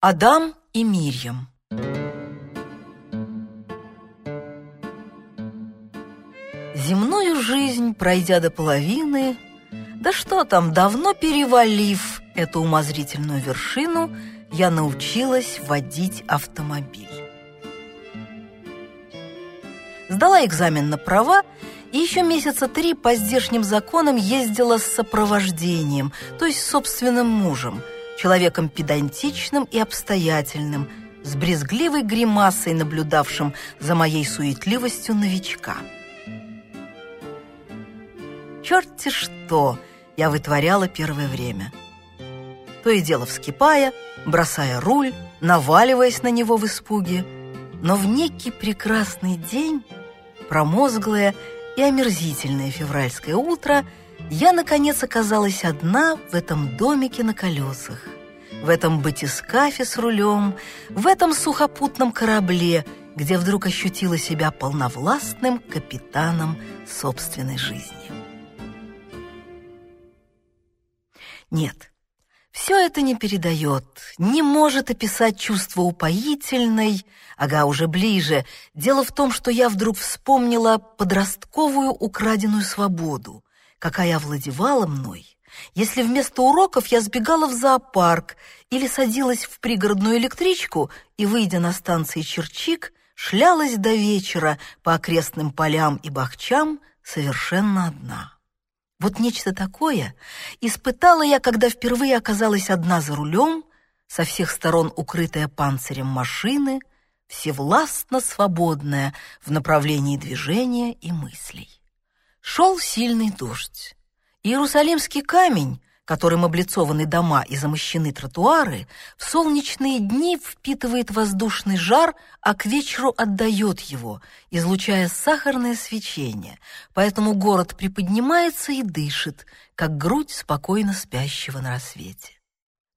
Адам и Мирьям Земную жизнь, пройдя до половины, да что там, давно перевалив эту умозрительную вершину, я научилась водить автомобиль. Сдала экзамен на права и еще месяца три по здешним законам ездила с сопровождением, то есть собственным мужем, человеком педантичным и обстоятельным, с брезгливой гримасой, наблюдавшим за моей суетливостью новичка. Черти что я вытворяла первое время. То и дело вскипая, бросая руль, наваливаясь на него в испуге. Но в некий прекрасный день, промозглое и омерзительное февральское утро, я, наконец, оказалась одна в этом домике на колесах, в этом батискафе с рулем, в этом сухопутном корабле, где вдруг ощутила себя полновластным капитаном собственной жизни. Нет, все это не передает, не может описать чувство упоительной, ага, уже ближе. Дело в том, что я вдруг вспомнила подростковую украденную свободу, какая овладевала мной, если вместо уроков я сбегала в зоопарк или садилась в пригородную электричку и, выйдя на станции Черчик, шлялась до вечера по окрестным полям и бахчам совершенно одна. Вот нечто такое испытала я, когда впервые оказалась одна за рулем, со всех сторон укрытая панцирем машины, всевластно свободная в направлении движения и мыслей. Шел сильный дождь. Иерусалимский камень, которым облицованы дома и замощены тротуары, в солнечные дни впитывает воздушный жар, а к вечеру отдает его, излучая сахарное свечение, поэтому город приподнимается и дышит, как грудь спокойно спящего на рассвете.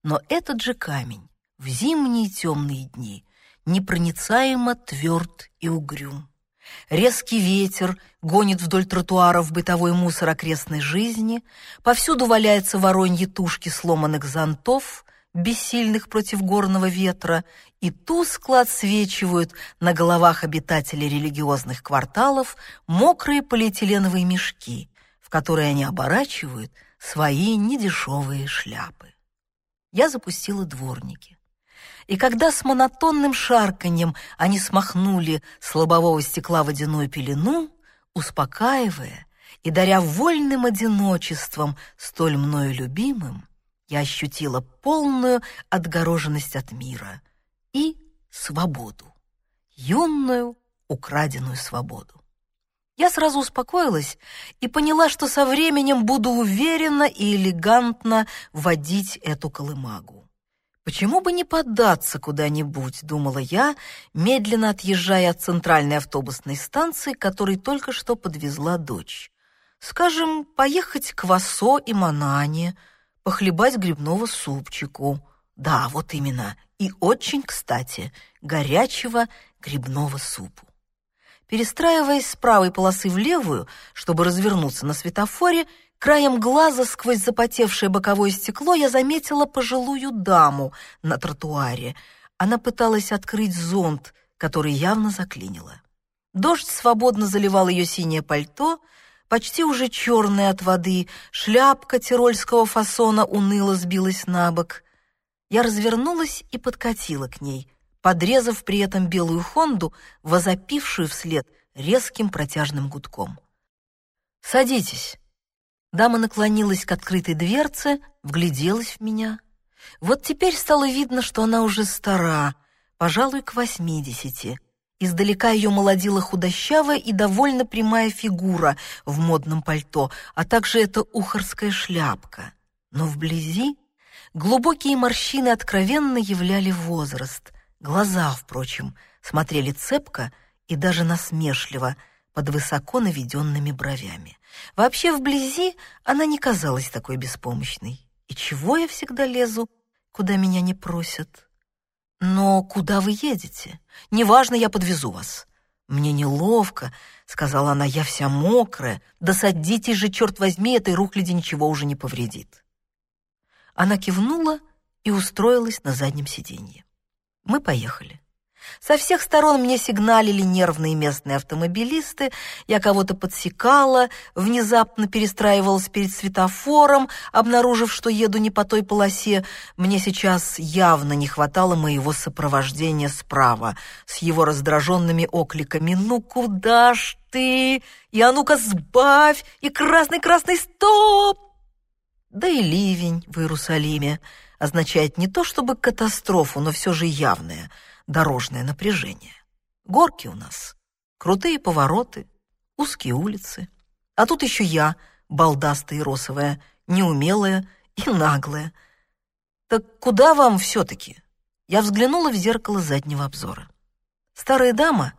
Но этот же камень в зимние темные дни непроницаемо тверд и угрюм. Резкий ветер гонит вдоль тротуаров бытовой мусор окрестной жизни, повсюду валяются вороньи тушки сломанных зонтов, бессильных против горного ветра, и тускло отсвечивают на головах обитателей религиозных кварталов мокрые полиэтиленовые мешки, в которые они оборачивают свои недешевые шляпы. Я запустила дворники и когда с монотонным шарканьем они смахнули с лобового стекла водяную пелену, успокаивая и даря вольным одиночеством столь мною любимым, я ощутила полную отгороженность от мира и свободу, юную украденную свободу. Я сразу успокоилась и поняла, что со временем буду уверенно и элегантно водить эту колымагу. Почему бы не поддаться куда-нибудь, думала я, медленно отъезжая от центральной автобусной станции, которой только что подвезла дочь. Скажем, поехать к Васо и Манане, похлебать грибного супчику. Да, вот именно, и очень, кстати, горячего грибного супу. Перестраиваясь с правой полосы в левую, чтобы развернуться на светофоре, Краем глаза сквозь запотевшее боковое стекло я заметила пожилую даму на тротуаре. Она пыталась открыть зонт, который явно заклинило. Дождь свободно заливал ее синее пальто, почти уже черное от воды, шляпка тирольского фасона уныло сбилась на бок. Я развернулась и подкатила к ней, подрезав при этом белую «Хонду», возопившую вслед резким протяжным гудком. «Садитесь», Дама наклонилась к открытой дверце, вгляделась в меня. Вот теперь стало видно, что она уже стара, пожалуй, к восьмидесяти. Издалека ее молодила худощавая и довольно прямая фигура в модном пальто, а также эта ухарская шляпка. Но вблизи глубокие морщины откровенно являли возраст. Глаза, впрочем, смотрели цепко и даже насмешливо под высоко наведенными бровями. Вообще, вблизи она не казалась такой беспомощной. И чего я всегда лезу, куда меня не просят? Но куда вы едете? Неважно, я подвезу вас. Мне неловко, сказала она, я вся мокрая. Да садитесь же, черт возьми, этой рухляди ничего уже не повредит. Она кивнула и устроилась на заднем сиденье. Мы поехали. Со всех сторон мне сигналили нервные местные автомобилисты, я кого-то подсекала, внезапно перестраивалась перед светофором, обнаружив, что еду не по той полосе. Мне сейчас явно не хватало моего сопровождения справа, с его раздраженными окликами «Ну куда ж ты? И а ну-ка сбавь! И красный-красный стоп!» Да и ливень в Иерусалиме означает не то чтобы катастрофу, но все же явное – дорожное напряжение. Горки у нас, крутые повороты, узкие улицы. А тут еще я, балдастая и росовая, неумелая и наглая. Так куда вам все-таки? Я взглянула в зеркало заднего обзора. Старая дама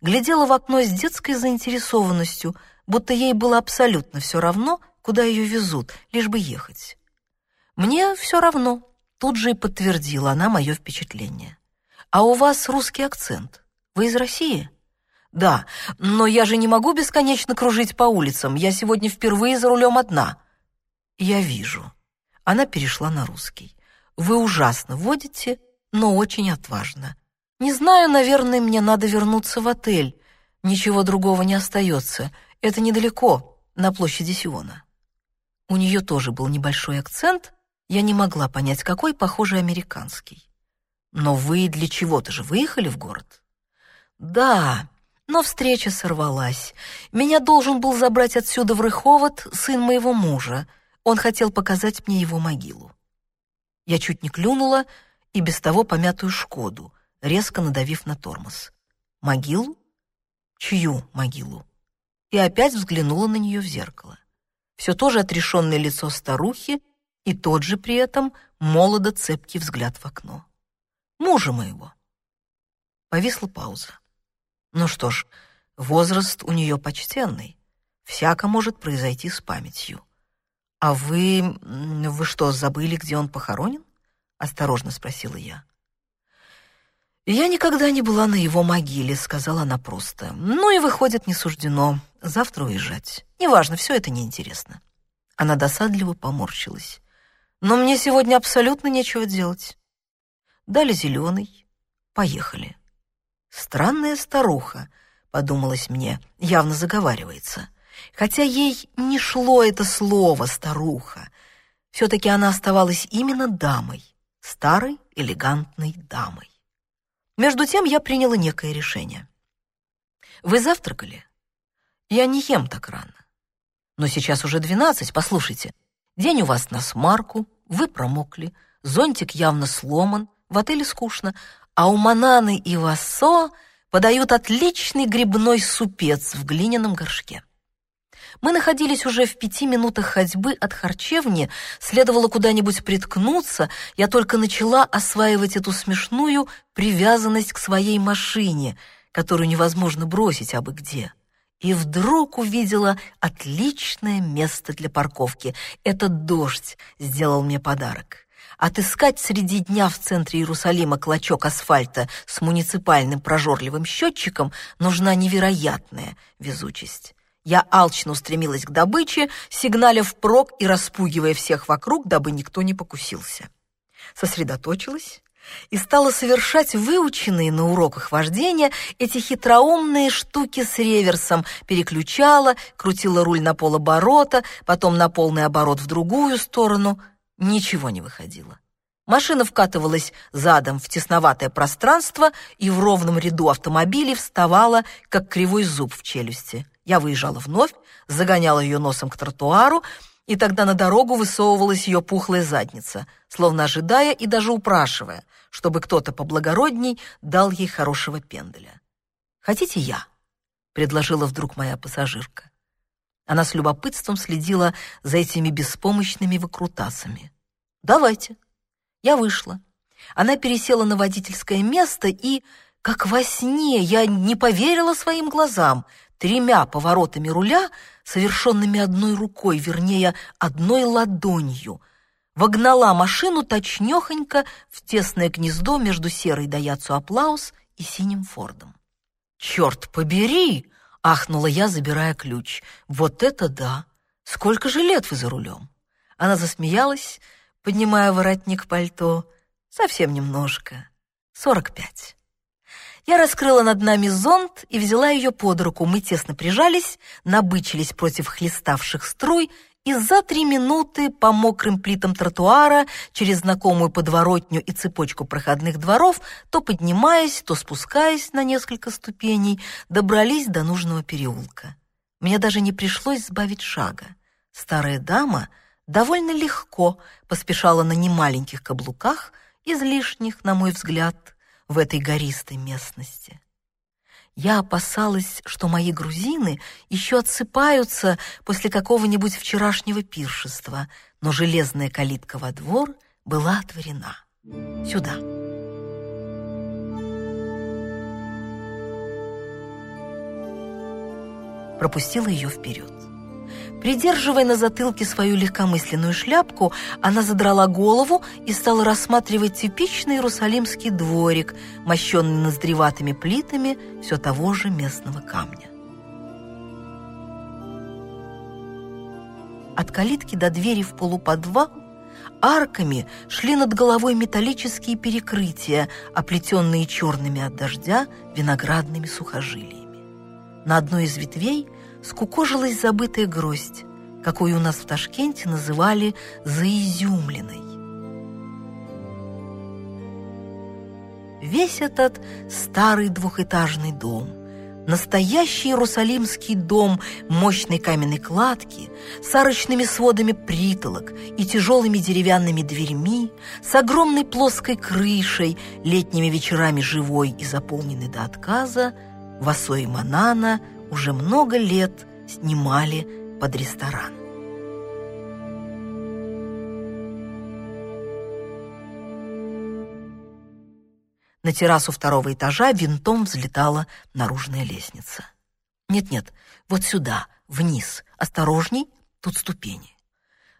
глядела в окно с детской заинтересованностью, будто ей было абсолютно все равно, куда ее везут, лишь бы ехать. Мне все равно, тут же и подтвердила она мое впечатление. «А у вас русский акцент. Вы из России?» «Да, но я же не могу бесконечно кружить по улицам. Я сегодня впервые за рулем одна». «Я вижу». Она перешла на русский. «Вы ужасно водите, но очень отважно. Не знаю, наверное, мне надо вернуться в отель. Ничего другого не остается. Это недалеко, на площади Сиона». У нее тоже был небольшой акцент, я не могла понять, какой, похоже, американский. Но вы для чего-то же выехали в город? Да, но встреча сорвалась. Меня должен был забрать отсюда в Рыховод сын моего мужа. Он хотел показать мне его могилу. Я чуть не клюнула и без того помятую «Шкоду», резко надавив на тормоз. Могилу? Чью могилу? И опять взглянула на нее в зеркало. Все то же отрешенное лицо старухи и тот же при этом молодо цепкий взгляд в окно мужа моего. Повисла пауза. Ну что ж, возраст у нее почтенный. Всяко может произойти с памятью. А вы... вы что, забыли, где он похоронен? Осторожно спросила я. «Я никогда не была на его могиле», — сказала она просто. «Ну и, выходит, не суждено завтра уезжать. Неважно, все это неинтересно». Она досадливо поморщилась. «Но мне сегодня абсолютно нечего делать дали зеленый, поехали. Странная старуха, подумалось мне, явно заговаривается. Хотя ей не шло это слово «старуха», все-таки она оставалась именно дамой, старой элегантной дамой. Между тем я приняла некое решение. «Вы завтракали?» «Я не ем так рано». «Но сейчас уже двенадцать, послушайте. День у вас на смарку, вы промокли, зонтик явно сломан, в отеле скучно, а у Мананы и Вассо подают отличный грибной супец в глиняном горшке. Мы находились уже в пяти минутах ходьбы от харчевни, следовало куда-нибудь приткнуться, я только начала осваивать эту смешную привязанность к своей машине, которую невозможно бросить абы где. И вдруг увидела отличное место для парковки. Этот дождь сделал мне подарок. Отыскать среди дня в центре Иерусалима клочок асфальта с муниципальным прожорливым счетчиком нужна невероятная везучесть. Я алчно устремилась к добыче, сигналя впрок и распугивая всех вокруг, дабы никто не покусился. Сосредоточилась и стала совершать выученные на уроках вождения эти хитроумные штуки с реверсом, переключала, крутила руль на полоборота, потом на полный оборот в другую сторону — Ничего не выходило. Машина вкатывалась задом в тесноватое пространство и в ровном ряду автомобилей вставала, как кривой зуб в челюсти. Я выезжала вновь, загоняла ее носом к тротуару, и тогда на дорогу высовывалась ее пухлая задница, словно ожидая и даже упрашивая, чтобы кто-то поблагородней дал ей хорошего пенделя. «Хотите я?» — предложила вдруг моя пассажирка. Она с любопытством следила за этими беспомощными выкрутасами. «Давайте». Я вышла. Она пересела на водительское место и, как во сне, я не поверила своим глазам. Тремя поворотами руля, совершенными одной рукой, вернее, одной ладонью, вогнала машину точнёхонько в тесное гнездо между серой Даяцу Аплаус и синим Фордом. «Черт побери!» Ахнула я, забирая ключ. «Вот это да! Сколько же лет вы за рулем?» Она засмеялась, поднимая воротник пальто. «Совсем немножко. сорок пять. Я раскрыла над нами зонт и взяла ее под руку. Мы тесно прижались, набычились против хлеставших струй, и за три минуты по мокрым плитам тротуара, через знакомую подворотню и цепочку проходных дворов, то поднимаясь, то спускаясь на несколько ступеней, добрались до нужного переулка. Мне даже не пришлось сбавить шага. Старая дама довольно легко поспешала на немаленьких каблуках, излишних, на мой взгляд, в этой гористой местности. Я опасалась, что мои грузины еще отсыпаются после какого-нибудь вчерашнего пиршества, но железная калитка во двор была отворена. Сюда. Пропустила ее вперед. Придерживая на затылке свою легкомысленную шляпку, она задрала голову и стала рассматривать типичный иерусалимский дворик, мощенный ноздреватыми плитами все того же местного камня. От калитки до двери в полуподвал арками шли над головой металлические перекрытия, оплетенные черными от дождя виноградными сухожилиями. На одной из ветвей – скукожилась забытая гроздь, какую у нас в Ташкенте называли «заизюмленной». Весь этот старый двухэтажный дом, настоящий иерусалимский дом мощной каменной кладки с арочными сводами притолок и тяжелыми деревянными дверьми, с огромной плоской крышей, летними вечерами живой и заполненной до отказа, в Осое Манана – уже много лет снимали под ресторан. На террасу второго этажа винтом взлетала наружная лестница. Нет-нет, вот сюда, вниз, осторожней, тут ступени.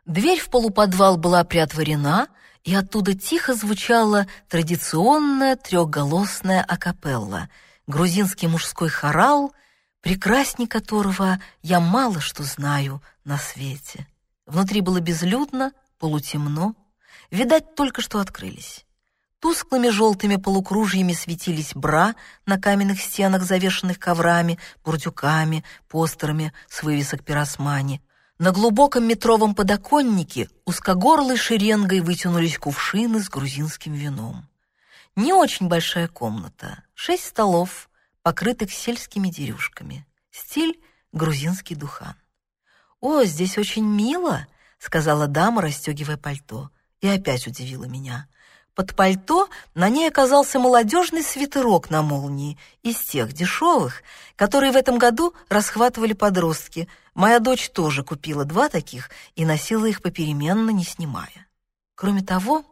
Дверь в полуподвал была приотворена, и оттуда тихо звучала традиционная трехголосная акапелла, грузинский мужской хорал — прекрасней которого я мало что знаю на свете. Внутри было безлюдно, полутемно, видать, только что открылись. Тусклыми желтыми полукружьями светились бра на каменных стенах, завешенных коврами, бурдюками, постерами с вывесок пиросмани. На глубоком метровом подоконнике узкогорлой шеренгой вытянулись кувшины с грузинским вином. Не очень большая комната, шесть столов, покрытых сельскими дерюшками. Стиль — грузинский духан. «О, здесь очень мило», — сказала дама, расстегивая пальто. И опять удивила меня. Под пальто на ней оказался молодежный свитерок на молнии, из тех дешевых, которые в этом году расхватывали подростки. Моя дочь тоже купила два таких и носила их попеременно, не снимая. Кроме того,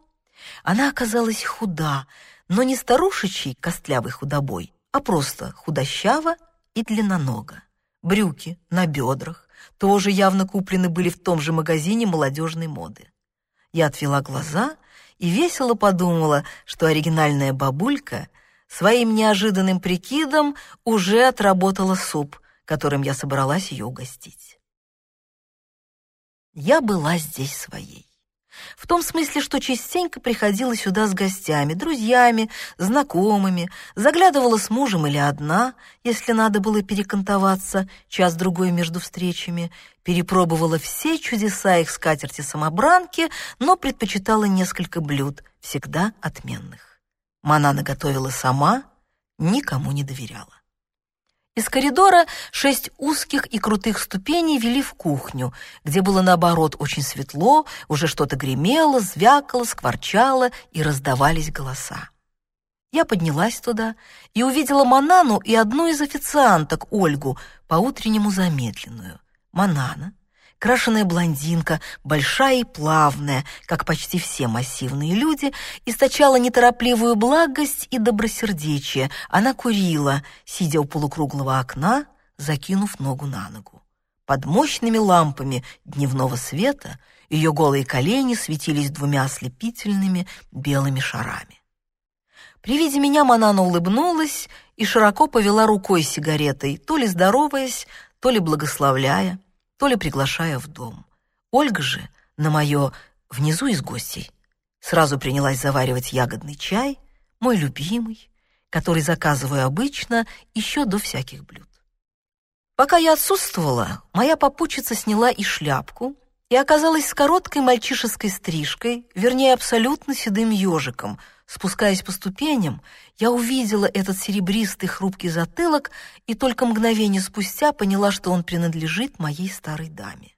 она оказалась худа, но не старушечий костлявый худобой, а просто худощаво и длинноного. Брюки на бедрах тоже явно куплены были в том же магазине молодежной моды. Я отвела глаза и весело подумала, что оригинальная бабулька своим неожиданным прикидом уже отработала суп, которым я собралась ее угостить. Я была здесь своей. В том смысле, что частенько приходила сюда с гостями, друзьями, знакомыми, заглядывала с мужем или одна, если надо было перекантоваться час-другой между встречами, перепробовала все чудеса их скатерти-самобранки, но предпочитала несколько блюд, всегда отменных. Манана готовила сама, никому не доверяла. Из коридора шесть узких и крутых ступеней вели в кухню, где было, наоборот, очень светло, уже что-то гремело, звякало, скворчало и раздавались голоса. Я поднялась туда и увидела Манану и одну из официанток, Ольгу, по-утреннему замедленную. Манана крашеная блондинка, большая и плавная, как почти все массивные люди, источала неторопливую благость и добросердечие. Она курила, сидя у полукруглого окна, закинув ногу на ногу. Под мощными лампами дневного света ее голые колени светились двумя ослепительными белыми шарами. При виде меня Манана улыбнулась и широко повела рукой сигаретой, то ли здороваясь, то ли благословляя то ли приглашая в дом. Ольга же на мое «внизу из гостей» сразу принялась заваривать ягодный чай, мой любимый, который заказываю обычно еще до всяких блюд. Пока я отсутствовала, моя попутчица сняла и шляпку, и оказалась с короткой мальчишеской стрижкой, вернее, абсолютно седым ежиком. Спускаясь по ступеням, я увидела этот серебристый хрупкий затылок и только мгновение спустя поняла, что он принадлежит моей старой даме.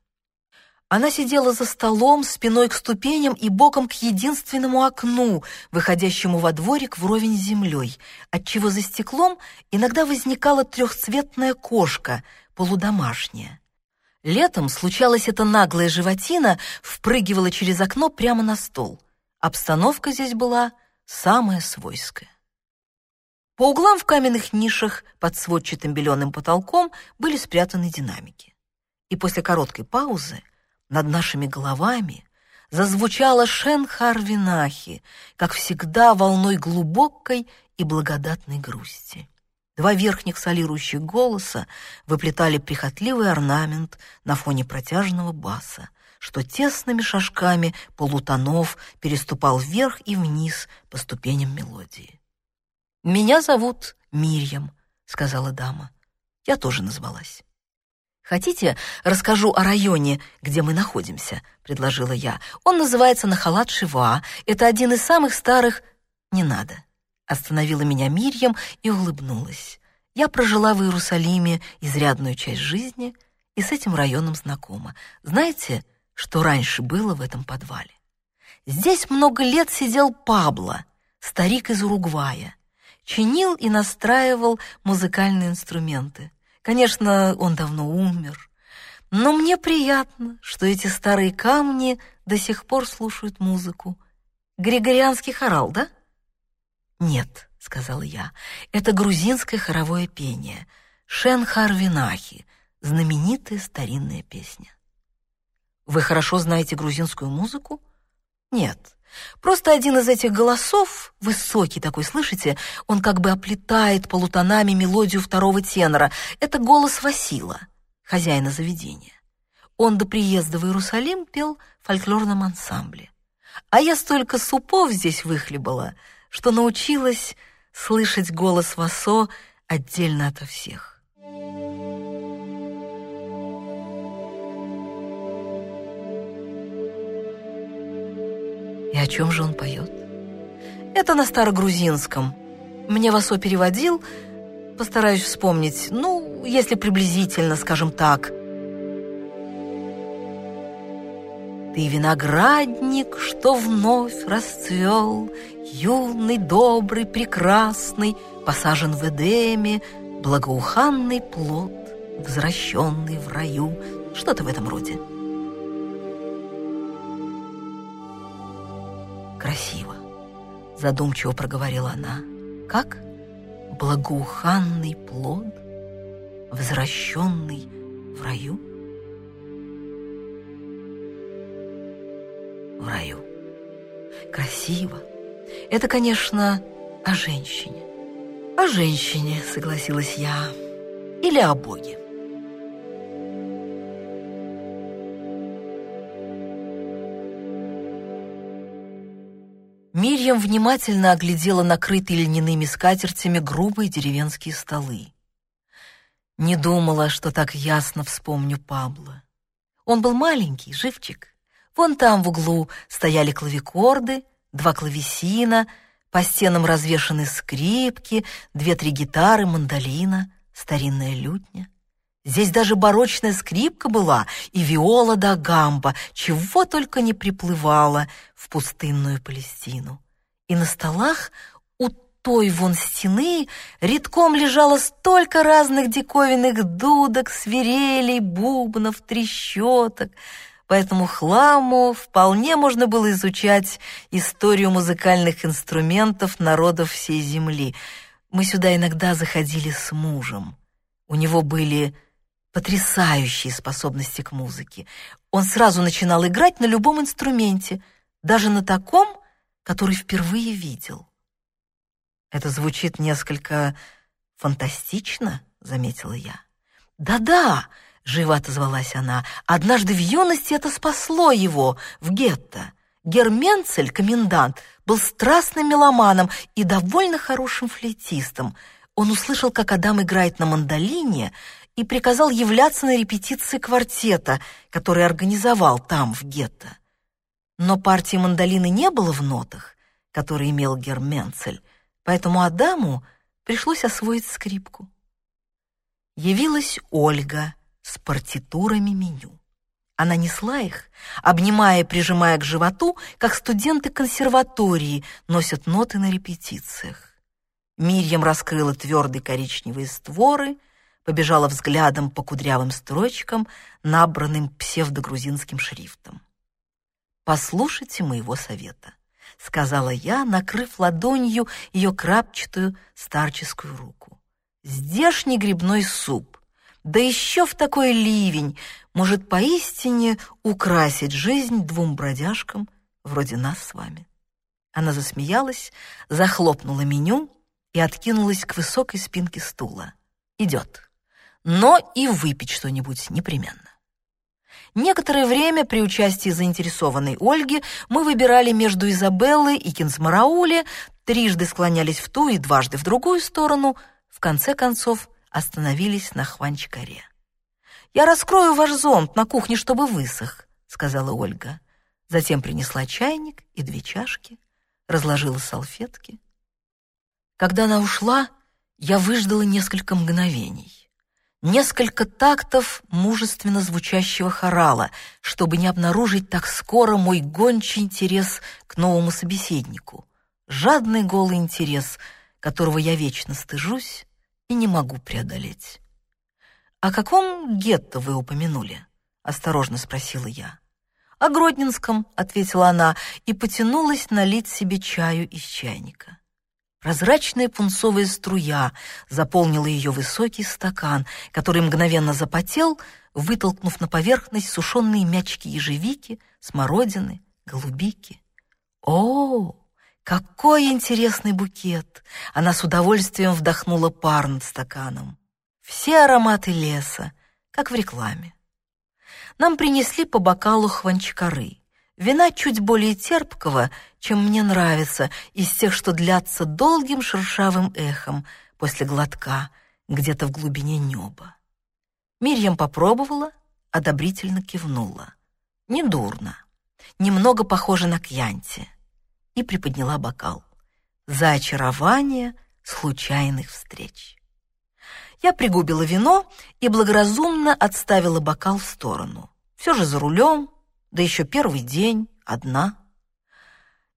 Она сидела за столом, спиной к ступеням и боком к единственному окну, выходящему во дворик вровень с землей, отчего за стеклом иногда возникала трехцветная кошка, полудомашняя. Летом случалось эта наглая животина впрыгивала через окно прямо на стол. Обстановка здесь была самая свойская. По углам в каменных нишах под сводчатым беленым потолком были спрятаны динамики. И после короткой паузы над нашими головами зазвучала Шен Харвинахи, как всегда волной глубокой и благодатной грусти. Два верхних солирующих голоса выплетали прихотливый орнамент на фоне протяжного баса, что тесными шажками полутонов переступал вверх и вниз по ступеням мелодии. «Меня зовут Мирьям», — сказала дама. Я тоже назвалась. «Хотите, расскажу о районе, где мы находимся?» — предложила я. «Он называется Нахалат-Шива. Это один из самых старых...» «Не надо», — остановила меня Мирьям и улыбнулась. «Я прожила в Иерусалиме изрядную часть жизни и с этим районом знакома. Знаете, что раньше было в этом подвале? Здесь много лет сидел Пабло, старик из Уругвая. Чинил и настраивал музыкальные инструменты. Конечно, он давно умер, но мне приятно, что эти старые камни до сих пор слушают музыку. Григорианский хорал, да? Нет, сказала я, это грузинское хоровое пение. Шенхар-Винахи, знаменитая старинная песня. Вы хорошо знаете грузинскую музыку? Нет, Просто один из этих голосов, высокий такой, слышите, он как бы оплетает полутонами мелодию второго тенора. Это голос Васила, хозяина заведения. Он до приезда в Иерусалим пел в фольклорном ансамбле. А я столько супов здесь выхлебала, что научилась слышать голос Васо отдельно ото всех. И о чем же он поет? Это на старогрузинском. Мне Васо переводил, постараюсь вспомнить, ну, если приблизительно, скажем так. Ты виноградник, что вновь расцвел, Юный, добрый, прекрасный, Посажен в Эдеме, Благоуханный плод, Возвращенный в раю. Что-то в этом роде. Красиво, задумчиво проговорила она. Как благоуханный плод, возвращенный в раю? В раю. Красиво. Это, конечно, о женщине. О женщине, согласилась я. Или о Боге. Мирьям внимательно оглядела накрытые льняными скатертями грубые деревенские столы. Не думала, что так ясно вспомню Пабло. Он был маленький, живчик. Вон там в углу стояли клавикорды, два клавесина, по стенам развешаны скрипки, две-три гитары, мандолина, старинная лютня. Здесь даже барочная скрипка была и виола да гамба, чего только не приплывала в пустынную Палестину. И на столах у той вон стены редком лежало столько разных диковинных дудок, свирелей, бубнов, трещоток. По этому хламу вполне можно было изучать историю музыкальных инструментов народов всей земли. Мы сюда иногда заходили с мужем. У него были потрясающие способности к музыке. Он сразу начинал играть на любом инструменте, даже на таком, который впервые видел. Это звучит несколько фантастично, заметила я. Да-да, живо отозвалась она. Однажды в юности это спасло его в гетто. Герменцель, комендант, был страстным меломаном и довольно хорошим флейтистом. Он услышал, как Адам играет на мандолине, и приказал являться на репетиции квартета, который организовал там, в гетто. Но партии мандолины не было в нотах, которые имел Герменцель, поэтому Адаму пришлось освоить скрипку. Явилась Ольга с партитурами меню. Она несла их, обнимая и прижимая к животу, как студенты консерватории носят ноты на репетициях. Мирьям раскрыла твердые коричневые створы, побежала взглядом по кудрявым строчкам, набранным псевдогрузинским шрифтом. «Послушайте моего совета», — сказала я, накрыв ладонью ее крапчатую старческую руку. «Здешний грибной суп да еще в такой ливень, может поистине украсить жизнь двум бродяжкам вроде нас с вами. Она засмеялась, захлопнула меню и откинулась к высокой спинке стула. Идет. Но и выпить что-нибудь непременно. Некоторое время при участии заинтересованной Ольги мы выбирали между Изабеллой и Кинсмараули, трижды склонялись в ту и дважды в другую сторону, в конце концов остановились на Хванчкаре. «Я раскрою ваш зонт на кухне, чтобы высох», — сказала Ольга. Затем принесла чайник и две чашки, разложила салфетки. Когда она ушла, я выждала несколько мгновений. Несколько тактов мужественно звучащего хорала, чтобы не обнаружить так скоро мой гончий интерес к новому собеседнику. Жадный голый интерес, которого я вечно стыжусь, и не могу преодолеть. «О каком гетто вы упомянули?» — осторожно спросила я. «О Гродненском», — ответила она и потянулась налить себе чаю из чайника. Прозрачная пунцовая струя заполнила ее высокий стакан, который мгновенно запотел, вытолкнув на поверхность сушеные мячики ежевики, смородины, голубики. «О, какой интересный букет! Она с удовольствием вдохнула пар над стаканом. Все ароматы леса, как в рекламе. Нам принесли по бокалу хванчкары. Вина чуть более терпкого, чем мне нравится, из тех, что длятся долгим шершавым эхом после глотка где-то в глубине неба. Мирьям попробовала, одобрительно кивнула. Недурно. Немного похоже на кьянти и приподняла бокал. За очарование случайных встреч. Я пригубила вино и благоразумно отставила бокал в сторону. Все же за рулем, да еще первый день, одна.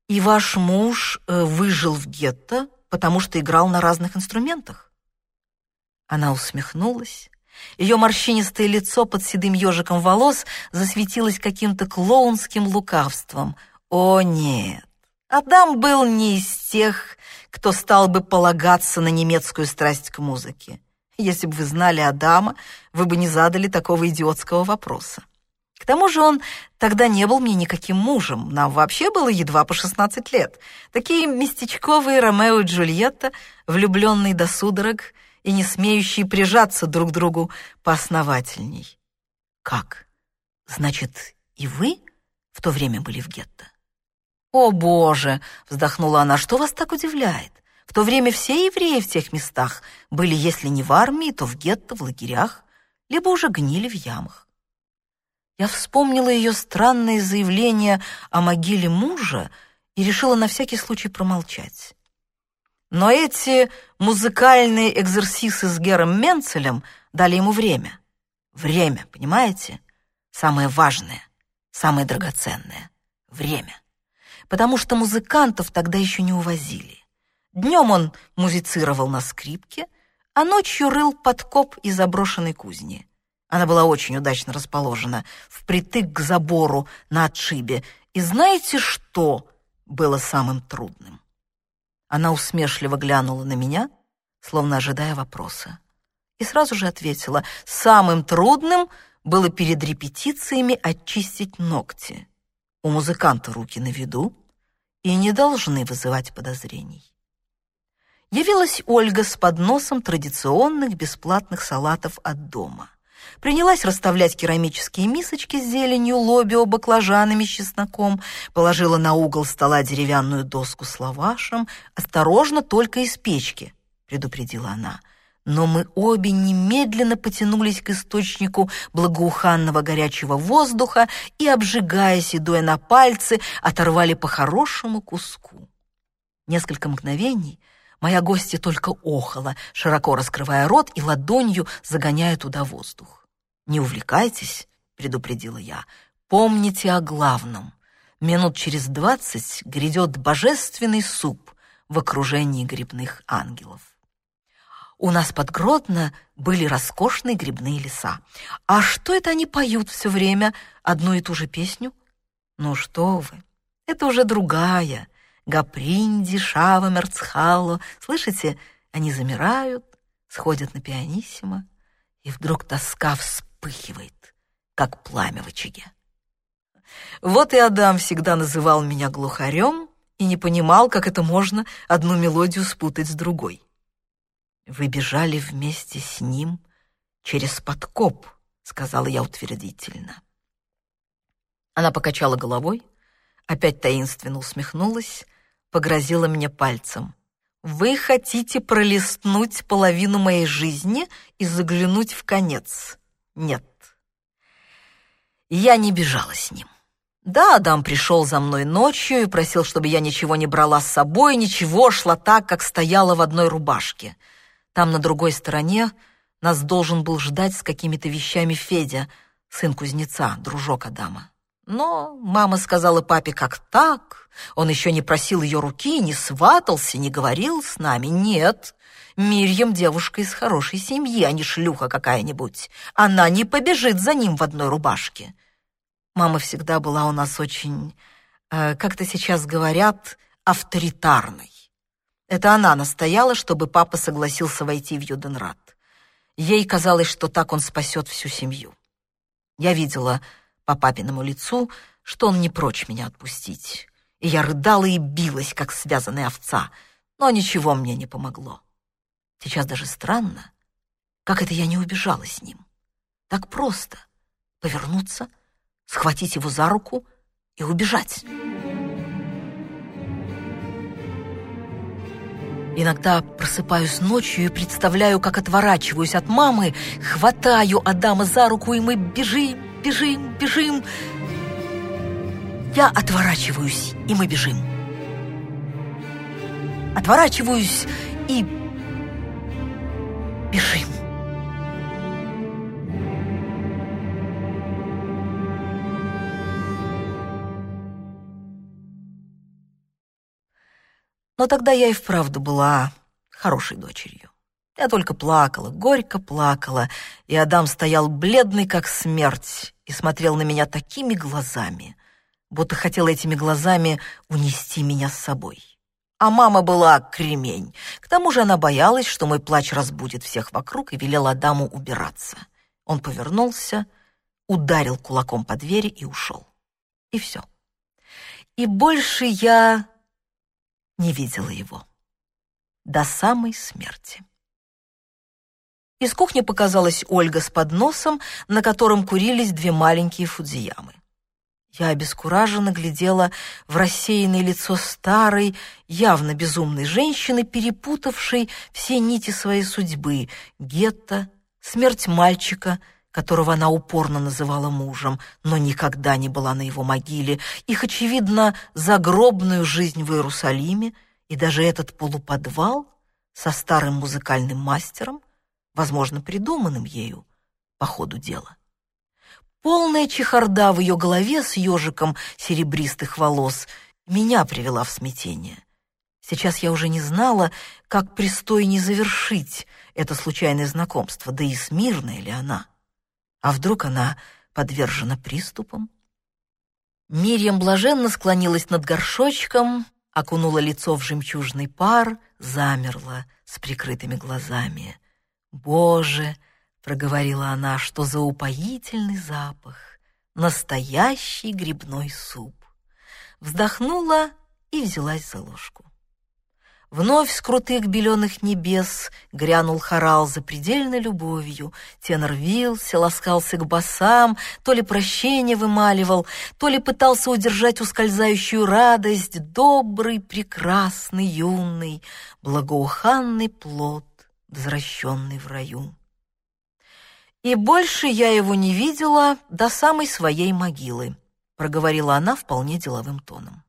И ваш муж э, выжил в гетто, потому что играл на разных инструментах? Она усмехнулась. Ее морщинистое лицо под седым ежиком волос засветилось каким-то клоунским лукавством. О, нет! Адам был не из тех, кто стал бы полагаться на немецкую страсть к музыке. Если бы вы знали Адама, вы бы не задали такого идиотского вопроса. К тому же он тогда не был мне никаким мужем, нам вообще было едва по 16 лет. Такие местечковые Ромео и Джульетта, влюбленные до судорог и не смеющие прижаться друг к другу поосновательней. Как? Значит, и вы в то время были в гетто? «О, Боже!» — вздохнула она. «Что вас так удивляет? В то время все евреи в тех местах были, если не в армии, то в гетто, в лагерях, либо уже гнили в ямах». Я вспомнила ее странное заявление о могиле мужа и решила на всякий случай промолчать. Но эти музыкальные экзерсисы с Гером Менцелем дали ему время. Время, понимаете? Самое важное, самое драгоценное — время потому что музыкантов тогда еще не увозили. Днем он музицировал на скрипке, а ночью рыл подкоп из заброшенной кузни. Она была очень удачно расположена, впритык к забору на отшибе. И знаете, что было самым трудным? Она усмешливо глянула на меня, словно ожидая вопроса. И сразу же ответила, самым трудным было перед репетициями очистить ногти. У музыканта руки на виду, и не должны вызывать подозрений. Явилась Ольга с подносом традиционных бесплатных салатов от дома. Принялась расставлять керамические мисочки с зеленью, лобио, баклажанами с чесноком, положила на угол стола деревянную доску с лавашем. «Осторожно, только из печки», — предупредила она. Но мы обе немедленно потянулись к источнику благоуханного горячего воздуха и, обжигаясь, идуя на пальцы, оторвали по хорошему куску. Несколько мгновений моя гостья только охала, широко раскрывая рот и ладонью загоняя туда воздух. «Не увлекайтесь», — предупредила я, — «помните о главном. Минут через двадцать грядет божественный суп в окружении грибных ангелов». У нас под Гродно были роскошные грибные леса. А что это они поют все время одну и ту же песню? Ну что вы, это уже другая. Гапринди, Шава, Мерцхало. Слышите, они замирают, сходят на пианиссимо, и вдруг тоска вспыхивает, как пламя в очаге. Вот и Адам всегда называл меня глухарем и не понимал, как это можно одну мелодию спутать с другой. «Вы бежали вместе с ним через подкоп», — сказала я утвердительно. Она покачала головой, опять таинственно усмехнулась, погрозила мне пальцем. «Вы хотите пролистнуть половину моей жизни и заглянуть в конец?» «Нет». Я не бежала с ним. Да, Адам пришел за мной ночью и просил, чтобы я ничего не брала с собой, ничего, шла так, как стояла в одной рубашке — там, на другой стороне, нас должен был ждать с какими-то вещами Федя, сын кузнеца, дружок Адама. Но мама сказала папе, как так? Он еще не просил ее руки, не сватался, не говорил с нами. Нет, Мирьям девушка из хорошей семьи, а не шлюха какая-нибудь. Она не побежит за ним в одной рубашке. Мама всегда была у нас очень, э, как-то сейчас говорят, авторитарной. Это она настояла, чтобы папа согласился войти в Юденрат. Ей казалось, что так он спасет всю семью. Я видела по папиному лицу, что он не прочь меня отпустить. И я рыдала и билась, как связанная овца, но ничего мне не помогло. Сейчас даже странно, как это я не убежала с ним. Так просто повернуться, схватить его за руку и убежать. Иногда просыпаюсь ночью и представляю, как отворачиваюсь от мамы, хватаю Адама за руку, и мы бежим, бежим, бежим. Я отворачиваюсь, и мы бежим. Отворачиваюсь и бежим. Но тогда я и вправду была хорошей дочерью. Я только плакала, горько плакала, и Адам стоял бледный, как смерть, и смотрел на меня такими глазами, будто хотел этими глазами унести меня с собой. А мама была кремень. К тому же она боялась, что мой плач разбудит всех вокруг, и велела Адаму убираться. Он повернулся, ударил кулаком по двери и ушел. И все. И больше я не видела его. До самой смерти. Из кухни показалась Ольга с подносом, на котором курились две маленькие фудзиямы. Я обескураженно глядела в рассеянное лицо старой, явно безумной женщины, перепутавшей все нити своей судьбы — гетто, смерть мальчика — которого она упорно называла мужем, но никогда не была на его могиле, их, очевидно, загробную жизнь в Иерусалиме и даже этот полуподвал со старым музыкальным мастером, возможно, придуманным ею по ходу дела. Полная чехарда в ее голове с ежиком серебристых волос меня привела в смятение. Сейчас я уже не знала, как пристойнее завершить это случайное знакомство, да и смирная ли она. А вдруг она подвержена приступам? Мирьям блаженно склонилась над горшочком, окунула лицо в жемчужный пар, замерла с прикрытыми глазами. «Боже!» — проговорила она, — «что за упоительный запах! Настоящий грибной суп!» Вздохнула и взялась за ложку. Вновь с крутых беленых небес грянул хорал за предельной любовью. Тенор вился, ласкался к басам, то ли прощение вымаливал, то ли пытался удержать ускользающую радость. Добрый, прекрасный, юный, благоуханный плод, возвращенный в раю. И больше я его не видела до самой своей могилы, проговорила она вполне деловым тоном.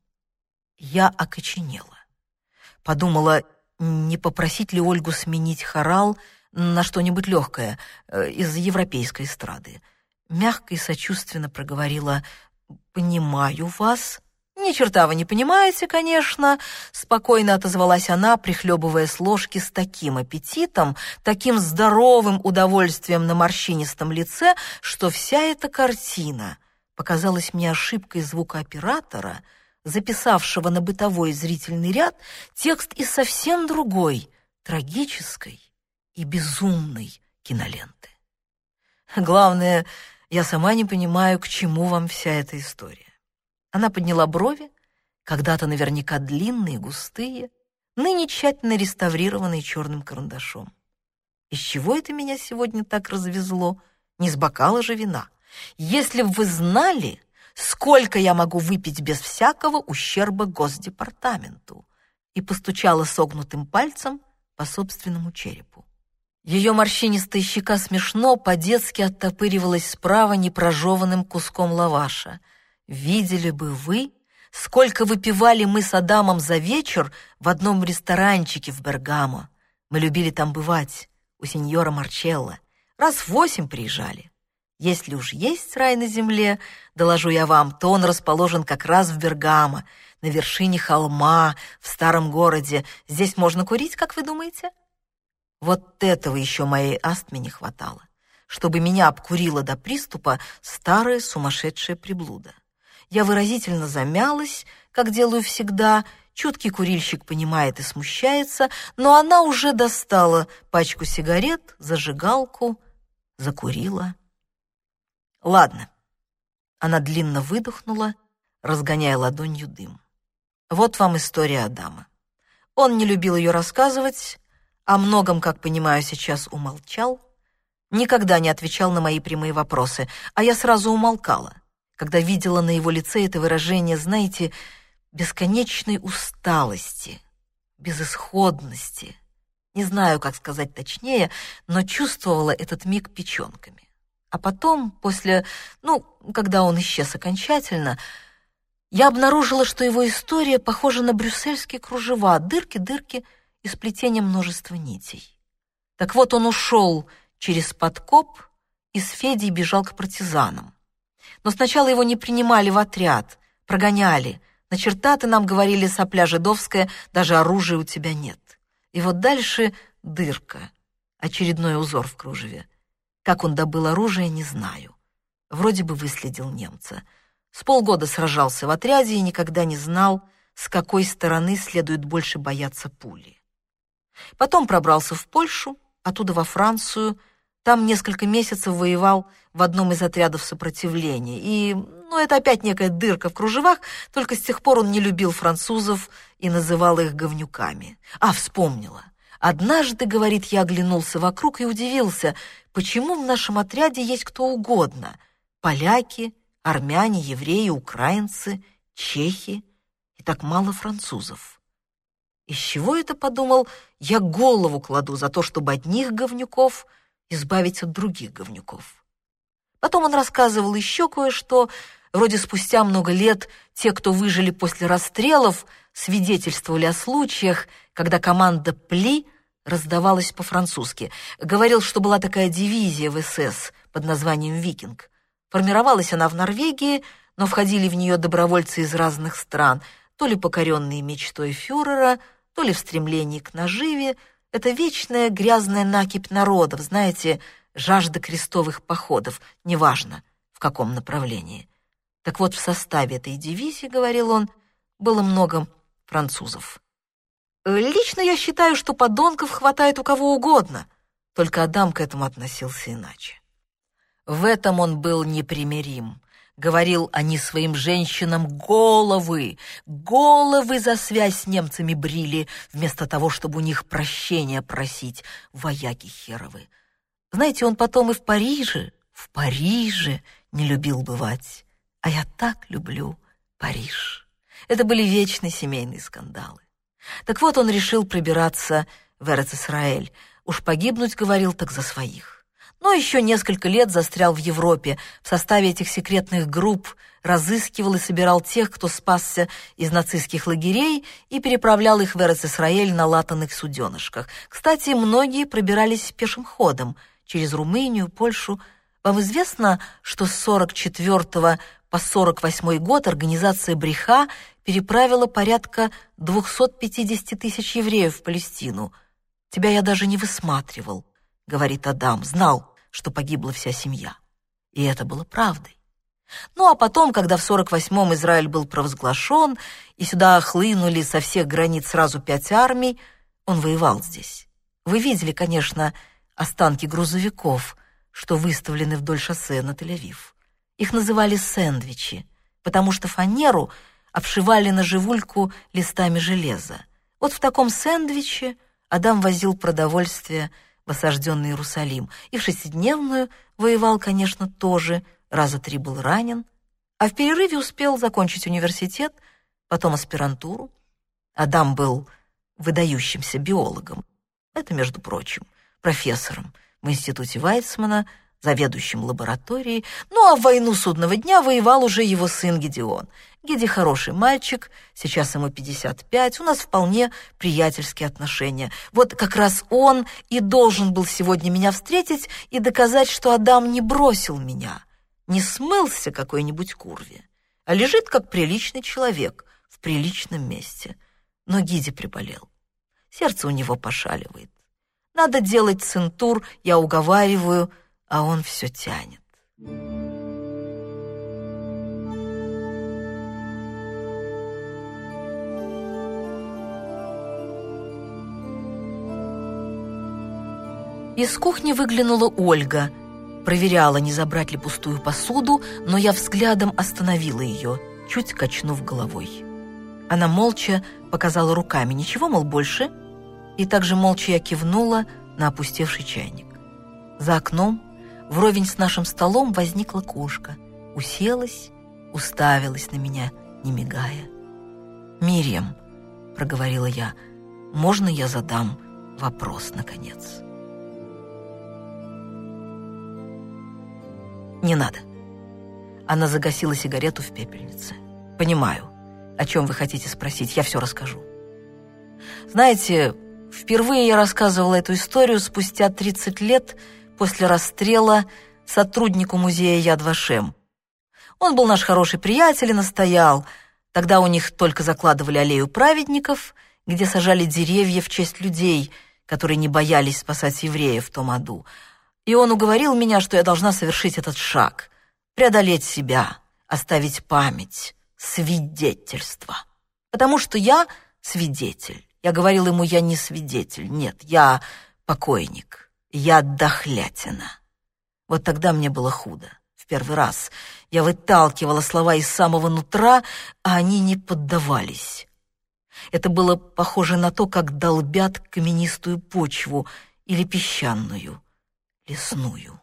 Я окоченела. Подумала, не попросить ли Ольгу сменить хорал на что-нибудь легкое э, из европейской эстрады. Мягко и сочувственно проговорила «Понимаю вас». «Ни черта вы не понимаете, конечно», — спокойно отозвалась она, прихлебывая с ложки с таким аппетитом, таким здоровым удовольствием на морщинистом лице, что вся эта картина показалась мне ошибкой звукооператора — записавшего на бытовой зрительный ряд текст из совсем другой, трагической и безумной киноленты. Главное, я сама не понимаю, к чему вам вся эта история. Она подняла брови, когда-то наверняка длинные, густые, ныне тщательно реставрированные черным карандашом. Из чего это меня сегодня так развезло? Не с бокала же вина. Если бы вы знали, сколько я могу выпить без всякого ущерба Госдепартаменту?» и постучала согнутым пальцем по собственному черепу. Ее морщинистая щека смешно по-детски оттопыривалась справа непрожеванным куском лаваша. «Видели бы вы, сколько выпивали мы с Адамом за вечер в одном ресторанчике в Бергамо. Мы любили там бывать, у сеньора Марчелло. Раз в восемь приезжали. Если уж есть рай на земле, доложу я вам, то он расположен как раз в Бергамо, на вершине холма, в старом городе. Здесь можно курить, как вы думаете? Вот этого еще моей астме не хватало, чтобы меня обкурила до приступа старая сумасшедшая приблуда. Я выразительно замялась, как делаю всегда, чуткий курильщик понимает и смущается, но она уже достала пачку сигарет, зажигалку, закурила. Ладно. Она длинно выдохнула, разгоняя ладонью дым. Вот вам история Адама. Он не любил ее рассказывать, о многом, как понимаю, сейчас умолчал, никогда не отвечал на мои прямые вопросы, а я сразу умолкала, когда видела на его лице это выражение, знаете, бесконечной усталости, безысходности. Не знаю, как сказать точнее, но чувствовала этот миг печенками. А потом, после, ну, когда он исчез окончательно, я обнаружила, что его история похожа на брюссельские кружева, дырки-дырки и сплетение множества нитей. Так вот, он ушел через подкоп и с Федей бежал к партизанам. Но сначала его не принимали в отряд, прогоняли. На черта ты нам говорили, сопля жидовская, даже оружия у тебя нет. И вот дальше дырка, очередной узор в кружеве. Как он добыл оружие, не знаю. Вроде бы выследил немца. С полгода сражался в отряде и никогда не знал, с какой стороны следует больше бояться пули. Потом пробрался в Польшу, оттуда во Францию. Там несколько месяцев воевал в одном из отрядов сопротивления. И, ну, это опять некая дырка в кружевах, только с тех пор он не любил французов и называл их говнюками. А, вспомнила. Однажды, говорит, я оглянулся вокруг и удивился, почему в нашем отряде есть кто угодно. Поляки, армяне, евреи, украинцы, чехи и так мало французов. Из чего это, подумал, я голову кладу за то, чтобы одних говнюков избавить от других говнюков. Потом он рассказывал еще кое-что, вроде спустя много лет те, кто выжили после расстрелов, свидетельствовали о случаях, когда команда «Пли» раздавалась по-французски. Говорил, что была такая дивизия в СС под названием «Викинг». Формировалась она в Норвегии, но входили в нее добровольцы из разных стран, то ли покоренные мечтой фюрера, то ли в стремлении к наживе. Это вечная грязная накипь народов, знаете, жажда крестовых походов, неважно, в каком направлении. Так вот, в составе этой дивизии, говорил он, было много французов. Лично я считаю, что подонков хватает у кого угодно, только Адам к этому относился иначе. В этом он был непримирим. говорил они своим женщинам, головы, головы за связь с немцами брили, вместо того, чтобы у них прощения просить, вояки херовы. Знаете, он потом и в Париже, в Париже не любил бывать, а я так люблю Париж. Это были вечные семейные скандалы. Так вот, он решил пробираться в Эрец-Исраэль. Уж погибнуть, говорил, так за своих. Но еще несколько лет застрял в Европе. В составе этих секретных групп разыскивал и собирал тех, кто спасся из нацистских лагерей и переправлял их в Эрец-Исраэль на латанных суденышках. Кстати, многие пробирались пешим ходом через Румынию, Польшу. Вам известно, что с 44 по 48 год организация Бреха переправила порядка 250 тысяч евреев в Палестину. Тебя я даже не высматривал, говорит Адам, знал, что погибла вся семья. И это было правдой. Ну а потом, когда в 48-м Израиль был провозглашен, и сюда хлынули со всех границ сразу пять армий, он воевал здесь. Вы видели, конечно, останки грузовиков, что выставлены вдоль шоссе на Тель-Авив. Их называли сэндвичи, потому что фанеру обшивали на живульку листами железа. Вот в таком сэндвиче Адам возил продовольствие в осажденный Иерусалим. И в шестидневную воевал, конечно, тоже, раза три был ранен, а в перерыве успел закончить университет, потом аспирантуру. Адам был выдающимся биологом, это, между прочим, профессором в институте Вайцмана – заведующим лабораторией, ну а в войну судного дня воевал уже его сын Гедеон. Геди хороший мальчик, сейчас ему 55, у нас вполне приятельские отношения. Вот как раз он и должен был сегодня меня встретить и доказать, что Адам не бросил меня, не смылся какой-нибудь курве, а лежит как приличный человек в приличном месте. Но Гиди приболел. Сердце у него пошаливает. Надо делать центур, я уговариваю, а он все тянет. Из кухни выглянула Ольга. Проверяла, не забрать ли пустую посуду, но я взглядом остановила ее, чуть качнув головой. Она молча показала руками, ничего, мол, больше, и также молча я кивнула на опустевший чайник. За окном Вровень с нашим столом возникла кошка, уселась, уставилась на меня, не мигая. «Мириам», — проговорила я, — «можно я задам вопрос, наконец?» «Не надо». Она загасила сигарету в пепельнице. «Понимаю, о чем вы хотите спросить, я все расскажу. Знаете, впервые я рассказывала эту историю спустя 30 лет — после расстрела сотруднику музея Яд Вашем. Он был наш хороший приятель и настоял. Тогда у них только закладывали аллею праведников, где сажали деревья в честь людей, которые не боялись спасать евреев в том аду. И он уговорил меня, что я должна совершить этот шаг, преодолеть себя, оставить память, свидетельство. Потому что я свидетель. Я говорил ему, я не свидетель, нет, я покойник. Я дохлятина. Вот тогда мне было худо. В первый раз я выталкивала слова из самого нутра, а они не поддавались. Это было похоже на то, как долбят каменистую почву или песчаную, лесную,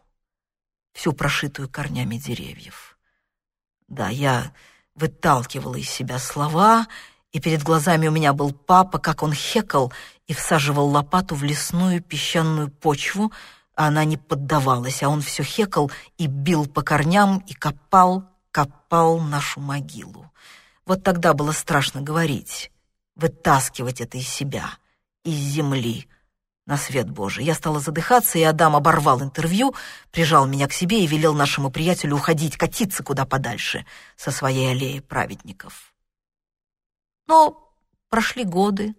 всю прошитую корнями деревьев. Да, я выталкивала из себя слова, и перед глазами у меня был папа, как он хекал и всаживал лопату в лесную песчаную почву, а она не поддавалась, а он все хекал и бил по корням и копал, копал нашу могилу. Вот тогда было страшно говорить, вытаскивать это из себя, из земли, на свет Божий. Я стала задыхаться, и Адам оборвал интервью, прижал меня к себе и велел нашему приятелю уходить, катиться куда подальше со своей аллеей праведников. Но прошли годы,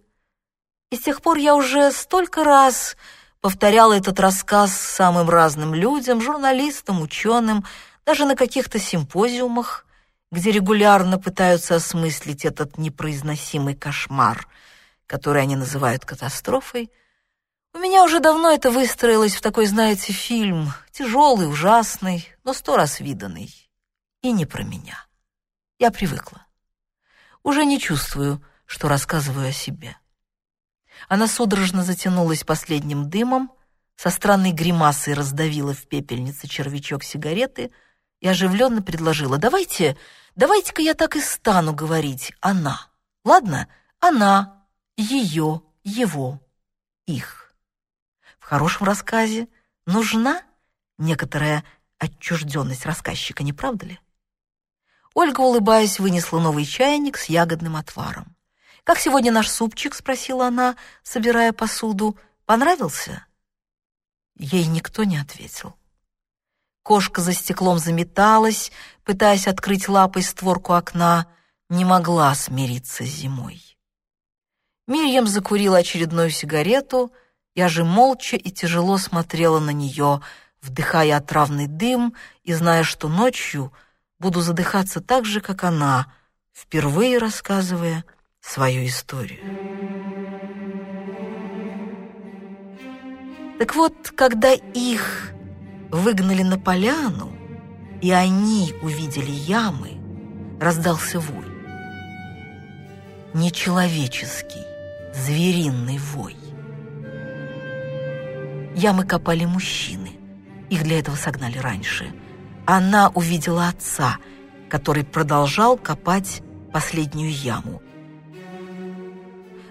и с тех пор я уже столько раз повторяла этот рассказ самым разным людям, журналистам, ученым, даже на каких-то симпозиумах, где регулярно пытаются осмыслить этот непроизносимый кошмар, который они называют катастрофой. У меня уже давно это выстроилось в такой, знаете, фильм, тяжелый, ужасный, но сто раз виданный. и не про меня. Я привыкла. Уже не чувствую, что рассказываю о себе. Она судорожно затянулась последним дымом, со странной гримасой раздавила в пепельнице червячок сигареты и оживленно предложила. «Давайте, давайте-ка я так и стану говорить «она». Ладно? Она, ее, его, их. В хорошем рассказе нужна некоторая отчужденность рассказчика, не правда ли? Ольга, улыбаясь, вынесла новый чайник с ягодным отваром. «Как сегодня наш супчик?» — спросила она, собирая посуду. «Понравился?» Ей никто не ответил. Кошка за стеклом заметалась, пытаясь открыть лапой створку окна, не могла смириться с зимой. Мирьям закурила очередную сигарету, я же молча и тяжело смотрела на нее, вдыхая отравный дым и зная, что ночью буду задыхаться так же, как она, впервые рассказывая свою историю. Так вот, когда их выгнали на поляну, и они увидели ямы, раздался вой. Нечеловеческий, звериный вой. Ямы копали мужчины. Их для этого согнали раньше. Она увидела отца, который продолжал копать последнюю яму.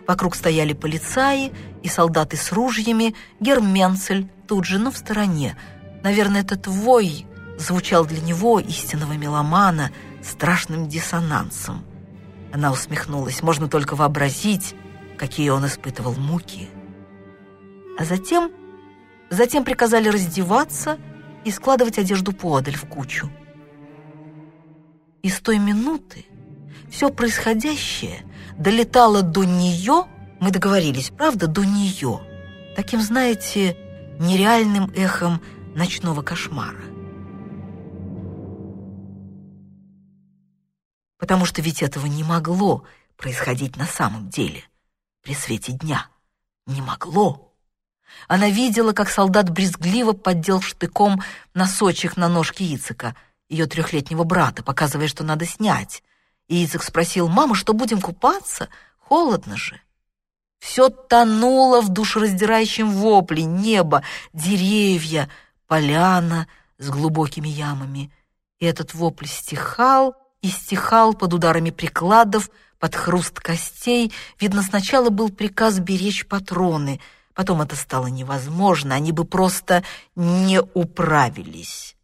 Вокруг стояли полицаи и солдаты с ружьями, Герменцель тут же, но в стороне. Наверное, этот вой звучал для него, истинного меломана, страшным диссонансом. Она усмехнулась. Можно только вообразить, какие он испытывал муки. А затем, затем приказали раздеваться и складывать одежду подаль в кучу. И с той минуты все происходящее долетало до нее, мы договорились, правда, до нее, таким, знаете, нереальным эхом ночного кошмара. Потому что ведь этого не могло происходить на самом деле при свете дня. Не могло. Она видела, как солдат брезгливо поддел штыком носочек на ножке Ицика, ее трехлетнего брата, показывая, что надо снять. И Ицик спросил, «Мама, что будем купаться? Холодно же». Все тонуло в душераздирающем вопле, небо, деревья, поляна с глубокими ямами. И этот вопль стихал и стихал под ударами прикладов, под хруст костей. Видно, сначала был приказ беречь патроны, потом это стало невозможно, они бы просто не управились.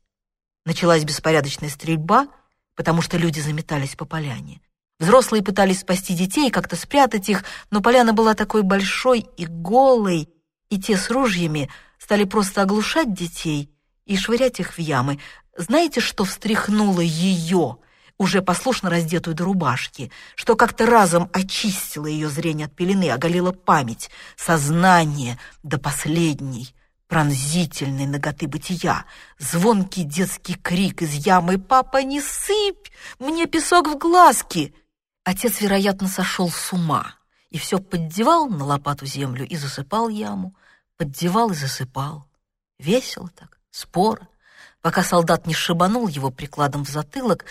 Началась беспорядочная стрельба, потому что люди заметались по поляне. Взрослые пытались спасти детей, как-то спрятать их, но поляна была такой большой и голой, и те с ружьями стали просто оглушать детей и швырять их в ямы. Знаете, что встряхнуло ее уже послушно раздетую до рубашки, что как-то разом очистило ее зрение от пелены, оголило память, сознание до последней, пронзительной ноготы бытия, звонкий детский крик из ямы «Папа, не сыпь! Мне песок в глазки!» Отец, вероятно, сошел с ума и все поддевал на лопату землю и засыпал яму, поддевал и засыпал. Весело так, споро, пока солдат не шибанул его прикладом в затылок,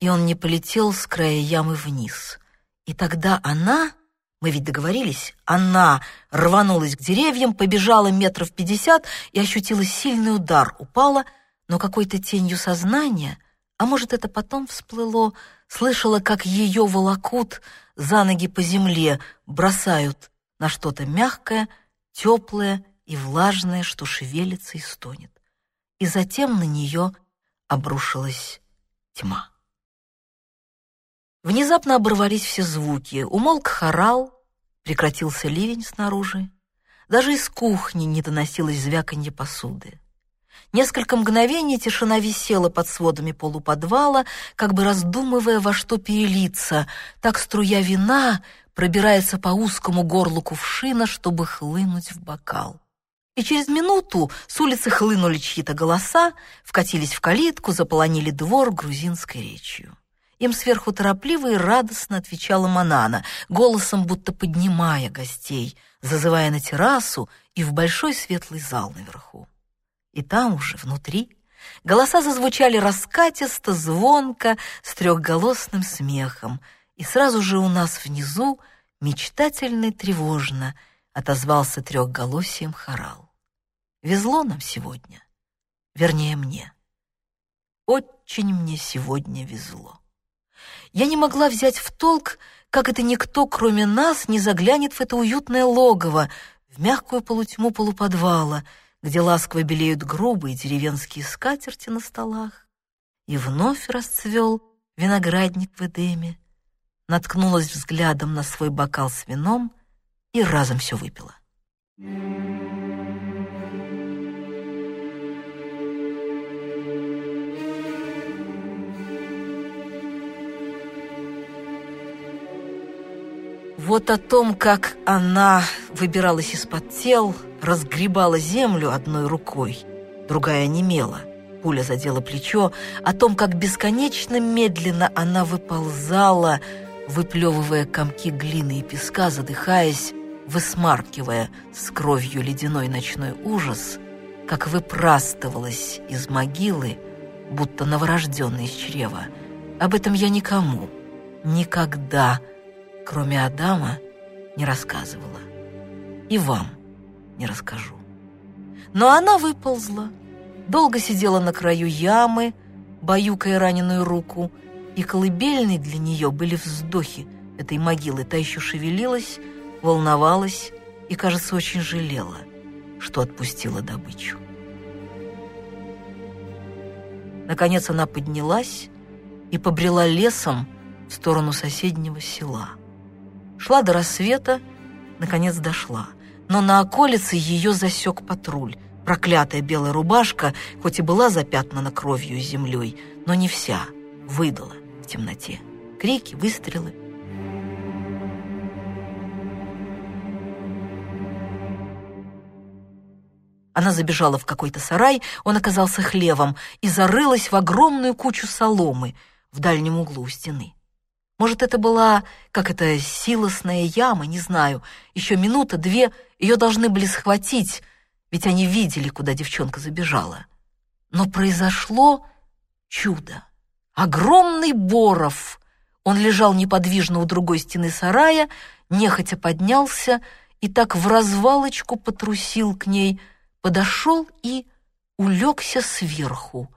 и он не полетел с края ямы вниз. И тогда она, мы ведь договорились, она рванулась к деревьям, побежала метров пятьдесят и ощутила сильный удар, упала, но какой-то тенью сознания, а может, это потом всплыло, слышала, как ее волокут за ноги по земле, бросают на что-то мягкое, теплое и влажное, что шевелится и стонет. И затем на нее обрушилась тьма. Внезапно оборвались все звуки, умолк хорал, прекратился ливень снаружи. Даже из кухни не доносилось звяканье посуды. Несколько мгновений тишина висела под сводами полуподвала, как бы раздумывая, во что перелиться. Так струя вина пробирается по узкому горлу кувшина, чтобы хлынуть в бокал. И через минуту с улицы хлынули чьи-то голоса, вкатились в калитку, заполонили двор грузинской речью. Им сверху торопливо и радостно отвечала Манана, голосом будто поднимая гостей, зазывая на террасу и в большой светлый зал наверху. И там уже, внутри, Голоса зазвучали раскатисто, звонко, с трехголосным смехом, и сразу же у нас внизу мечтательно и тревожно отозвался трехголосием хорал. Везло нам сегодня, вернее мне. Очень мне сегодня везло. Я не могла взять в толк, как это никто, кроме нас, не заглянет в это уютное логово, в мягкую полутьму полуподвала, где ласково белеют грубые деревенские скатерти на столах. И вновь расцвел виноградник в Эдеме, наткнулась взглядом на свой бокал с вином и разом все выпила. Вот о том, как она выбиралась из-под тел, разгребала землю одной рукой, другая немела, пуля задела плечо, о том, как бесконечно медленно она выползала, выплевывая комки глины и песка, задыхаясь, высмаркивая с кровью ледяной ночной ужас, как выпрастывалась из могилы, будто новорожденный из чрева. Об этом я никому, никогда, кроме Адама, не рассказывала. И вам не расскажу. Но она выползла, долго сидела на краю ямы, баюкая раненую руку, и колыбельной для нее были вздохи этой могилы. Та еще шевелилась, волновалась и, кажется, очень жалела, что отпустила добычу. Наконец она поднялась и побрела лесом в сторону соседнего села. Шла до рассвета, наконец дошла, но на околице ее засек патруль. Проклятая белая рубашка, хоть и была запятнана кровью и землей, но не вся, выдала темноте. Крики, выстрелы. Она забежала в какой-то сарай, он оказался хлевом, и зарылась в огромную кучу соломы в дальнем углу у стены. Может, это была, как это, силосная яма, не знаю. Еще минута-две ее должны были схватить, ведь они видели, куда девчонка забежала. Но произошло чудо. Огромный Боров! Он лежал неподвижно у другой стены сарая, нехотя поднялся и так в развалочку потрусил к ней, подошел и улегся сверху,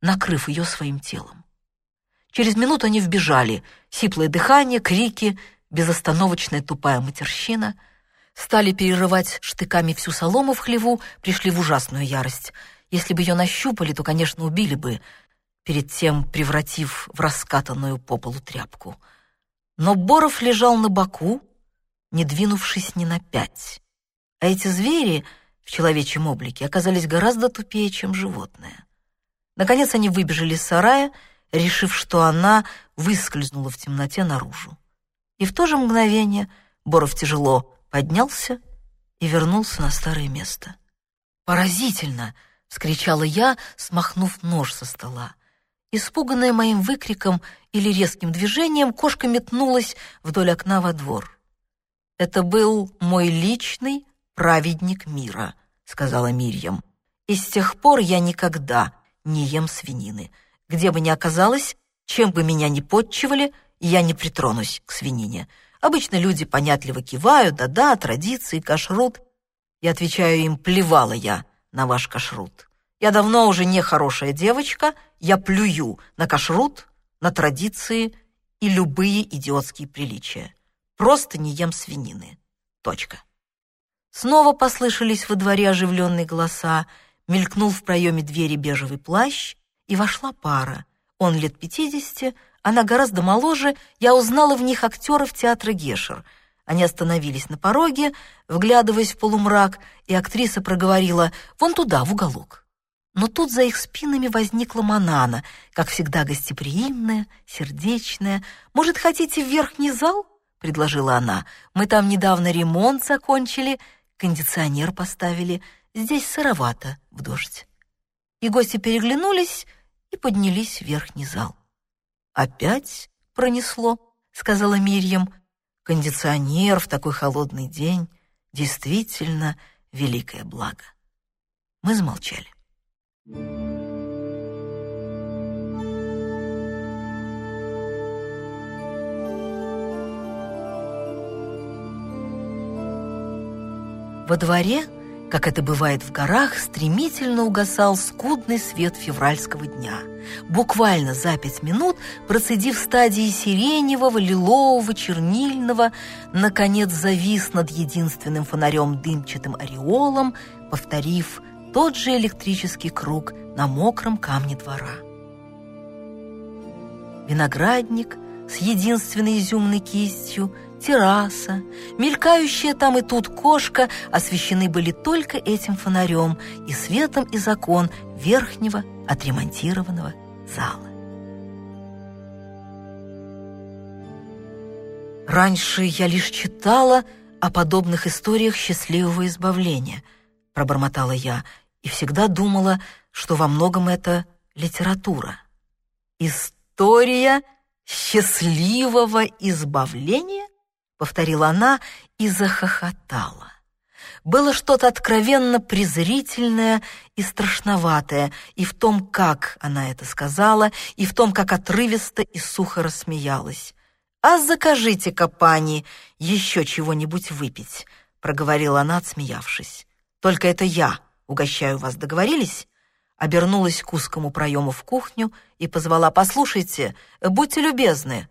накрыв ее своим телом. Через минуту они вбежали, сиплое дыхание, крики, безостановочная тупая матерщина. Стали перерывать штыками всю солому в хлеву, пришли в ужасную ярость. Если бы ее нащупали, то, конечно, убили бы — перед тем превратив в раскатанную по полу тряпку. Но Боров лежал на боку, не двинувшись ни на пять. А эти звери в человечьем облике оказались гораздо тупее, чем животные. Наконец они выбежали из сарая, решив, что она выскользнула в темноте наружу. И в то же мгновение Боров тяжело поднялся и вернулся на старое место. «Поразительно!» — вскричала я, смахнув нож со стола. Испуганная моим выкриком или резким движением, кошка метнулась вдоль окна во двор. «Это был мой личный праведник мира», — сказала Мирьям. «И с тех пор я никогда не ем свинины. Где бы ни оказалось, чем бы меня ни подчивали, я не притронусь к свинине. Обычно люди понятливо кивают, да-да, традиции, кашрут. Я отвечаю им, плевала я на ваш кашрут. Я давно уже не хорошая девочка, я плюю на кашрут, на традиции и любые идиотские приличия. Просто не ем свинины. Точка. Снова послышались во дворе оживленные голоса, мелькнул в проеме двери бежевый плащ, и вошла пара. Он лет пятидесяти, она гораздо моложе, я узнала в них актеров театра Гешер. Они остановились на пороге, вглядываясь в полумрак, и актриса проговорила «Вон туда, в уголок». Но тут за их спинами возникла Манана, как всегда гостеприимная, сердечная. «Может, хотите в верхний зал?» — предложила она. «Мы там недавно ремонт закончили, кондиционер поставили. Здесь сыровато в дождь». И гости переглянулись и поднялись в верхний зал. «Опять пронесло», — сказала Мирьям. «Кондиционер в такой холодный день — действительно великое благо». Мы замолчали. Во дворе как это бывает в горах, стремительно угасал скудный свет февральского дня. Буквально за пять минут, процедив стадии сиреневого, лилового, чернильного, наконец завис над единственным фонарем дымчатым ореолом, повторив тот же электрический круг на мокром камне двора. Виноградник с единственной изюмной кистью – терраса, мелькающая там и тут кошка освещены были только этим фонарем и светом из окон верхнего отремонтированного зала. Раньше я лишь читала о подобных историях счастливого избавления, пробормотала я, и всегда думала, что во многом это литература. История счастливого избавления? — повторила она и захохотала. Было что-то откровенно презрительное и страшноватое и в том, как она это сказала, и в том, как отрывисто и сухо рассмеялась. «А закажите-ка, пани, еще чего-нибудь выпить», — проговорила она, отсмеявшись. «Только это я угощаю вас, договорились?» Обернулась к узкому проему в кухню и позвала «Послушайте, будьте любезны».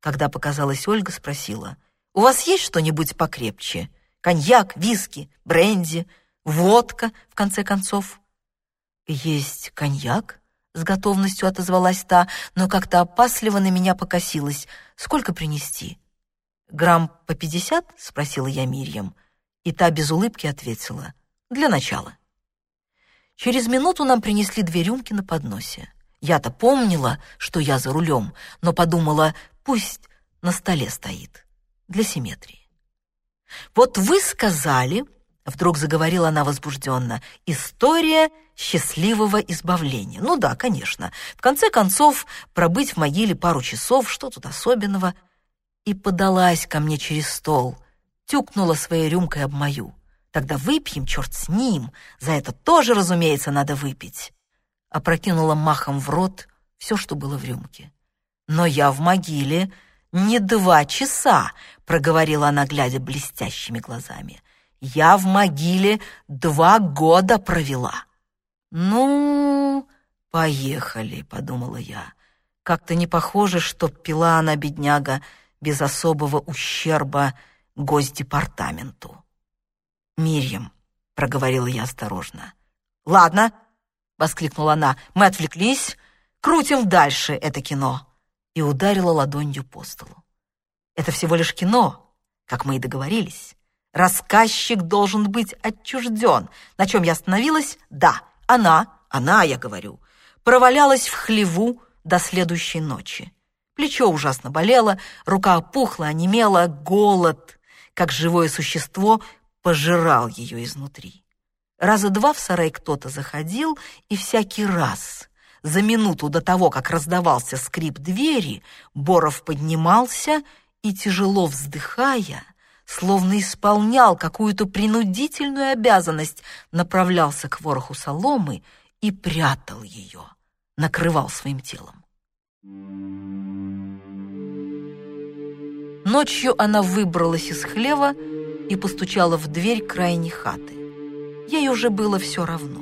Когда показалась Ольга, спросила — у вас есть что-нибудь покрепче? Коньяк, виски, бренди, водка, в конце концов?» «Есть коньяк?» — с готовностью отозвалась та, но как-то опасливо на меня покосилась. «Сколько принести?» «Грамм по пятьдесят?» — спросила я Мирьям. И та без улыбки ответила. «Для начала». Через минуту нам принесли две рюмки на подносе. Я-то помнила, что я за рулем, но подумала, пусть на столе стоит для симметрии. «Вот вы сказали, — вдруг заговорила она возбужденно, — история счастливого избавления. Ну да, конечно. В конце концов, пробыть в могиле пару часов, что тут особенного?» И подалась ко мне через стол, тюкнула своей рюмкой об мою. «Тогда выпьем, черт с ним, за это тоже, разумеется, надо выпить». Опрокинула махом в рот все, что было в рюмке. «Но я в могиле «Не два часа», — проговорила она, глядя блестящими глазами. «Я в могиле два года провела». «Ну, поехали», — подумала я. Как-то не похоже, что пила она, бедняга, без особого ущерба госдепартаменту. «Мирьям», — проговорила я осторожно. «Ладно», — воскликнула она, — «мы отвлеклись, крутим дальше это кино» и ударила ладонью по столу. «Это всего лишь кино, как мы и договорились. Рассказчик должен быть отчужден. На чем я остановилась? Да, она, она, я говорю, провалялась в хлеву до следующей ночи. Плечо ужасно болело, рука опухла, онемела, голод, как живое существо, пожирал ее изнутри. Раза два в сарай кто-то заходил, и всякий раз за минуту до того, как раздавался скрип двери, Боров поднимался и, тяжело вздыхая, словно исполнял какую-то принудительную обязанность, направлялся к вороху соломы и прятал ее, накрывал своим телом. Ночью она выбралась из хлева и постучала в дверь крайней хаты. Ей уже было все равно.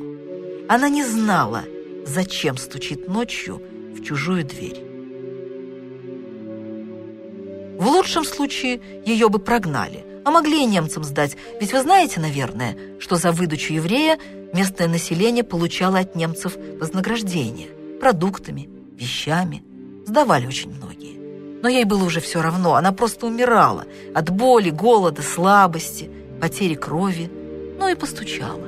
Она не знала, зачем стучит ночью в чужую дверь. В лучшем случае ее бы прогнали, а могли и немцам сдать, ведь вы знаете, наверное, что за выдачу еврея местное население получало от немцев вознаграждение продуктами, вещами. Сдавали очень многие. Но ей было уже все равно, она просто умирала от боли, голода, слабости, потери крови, ну и постучала.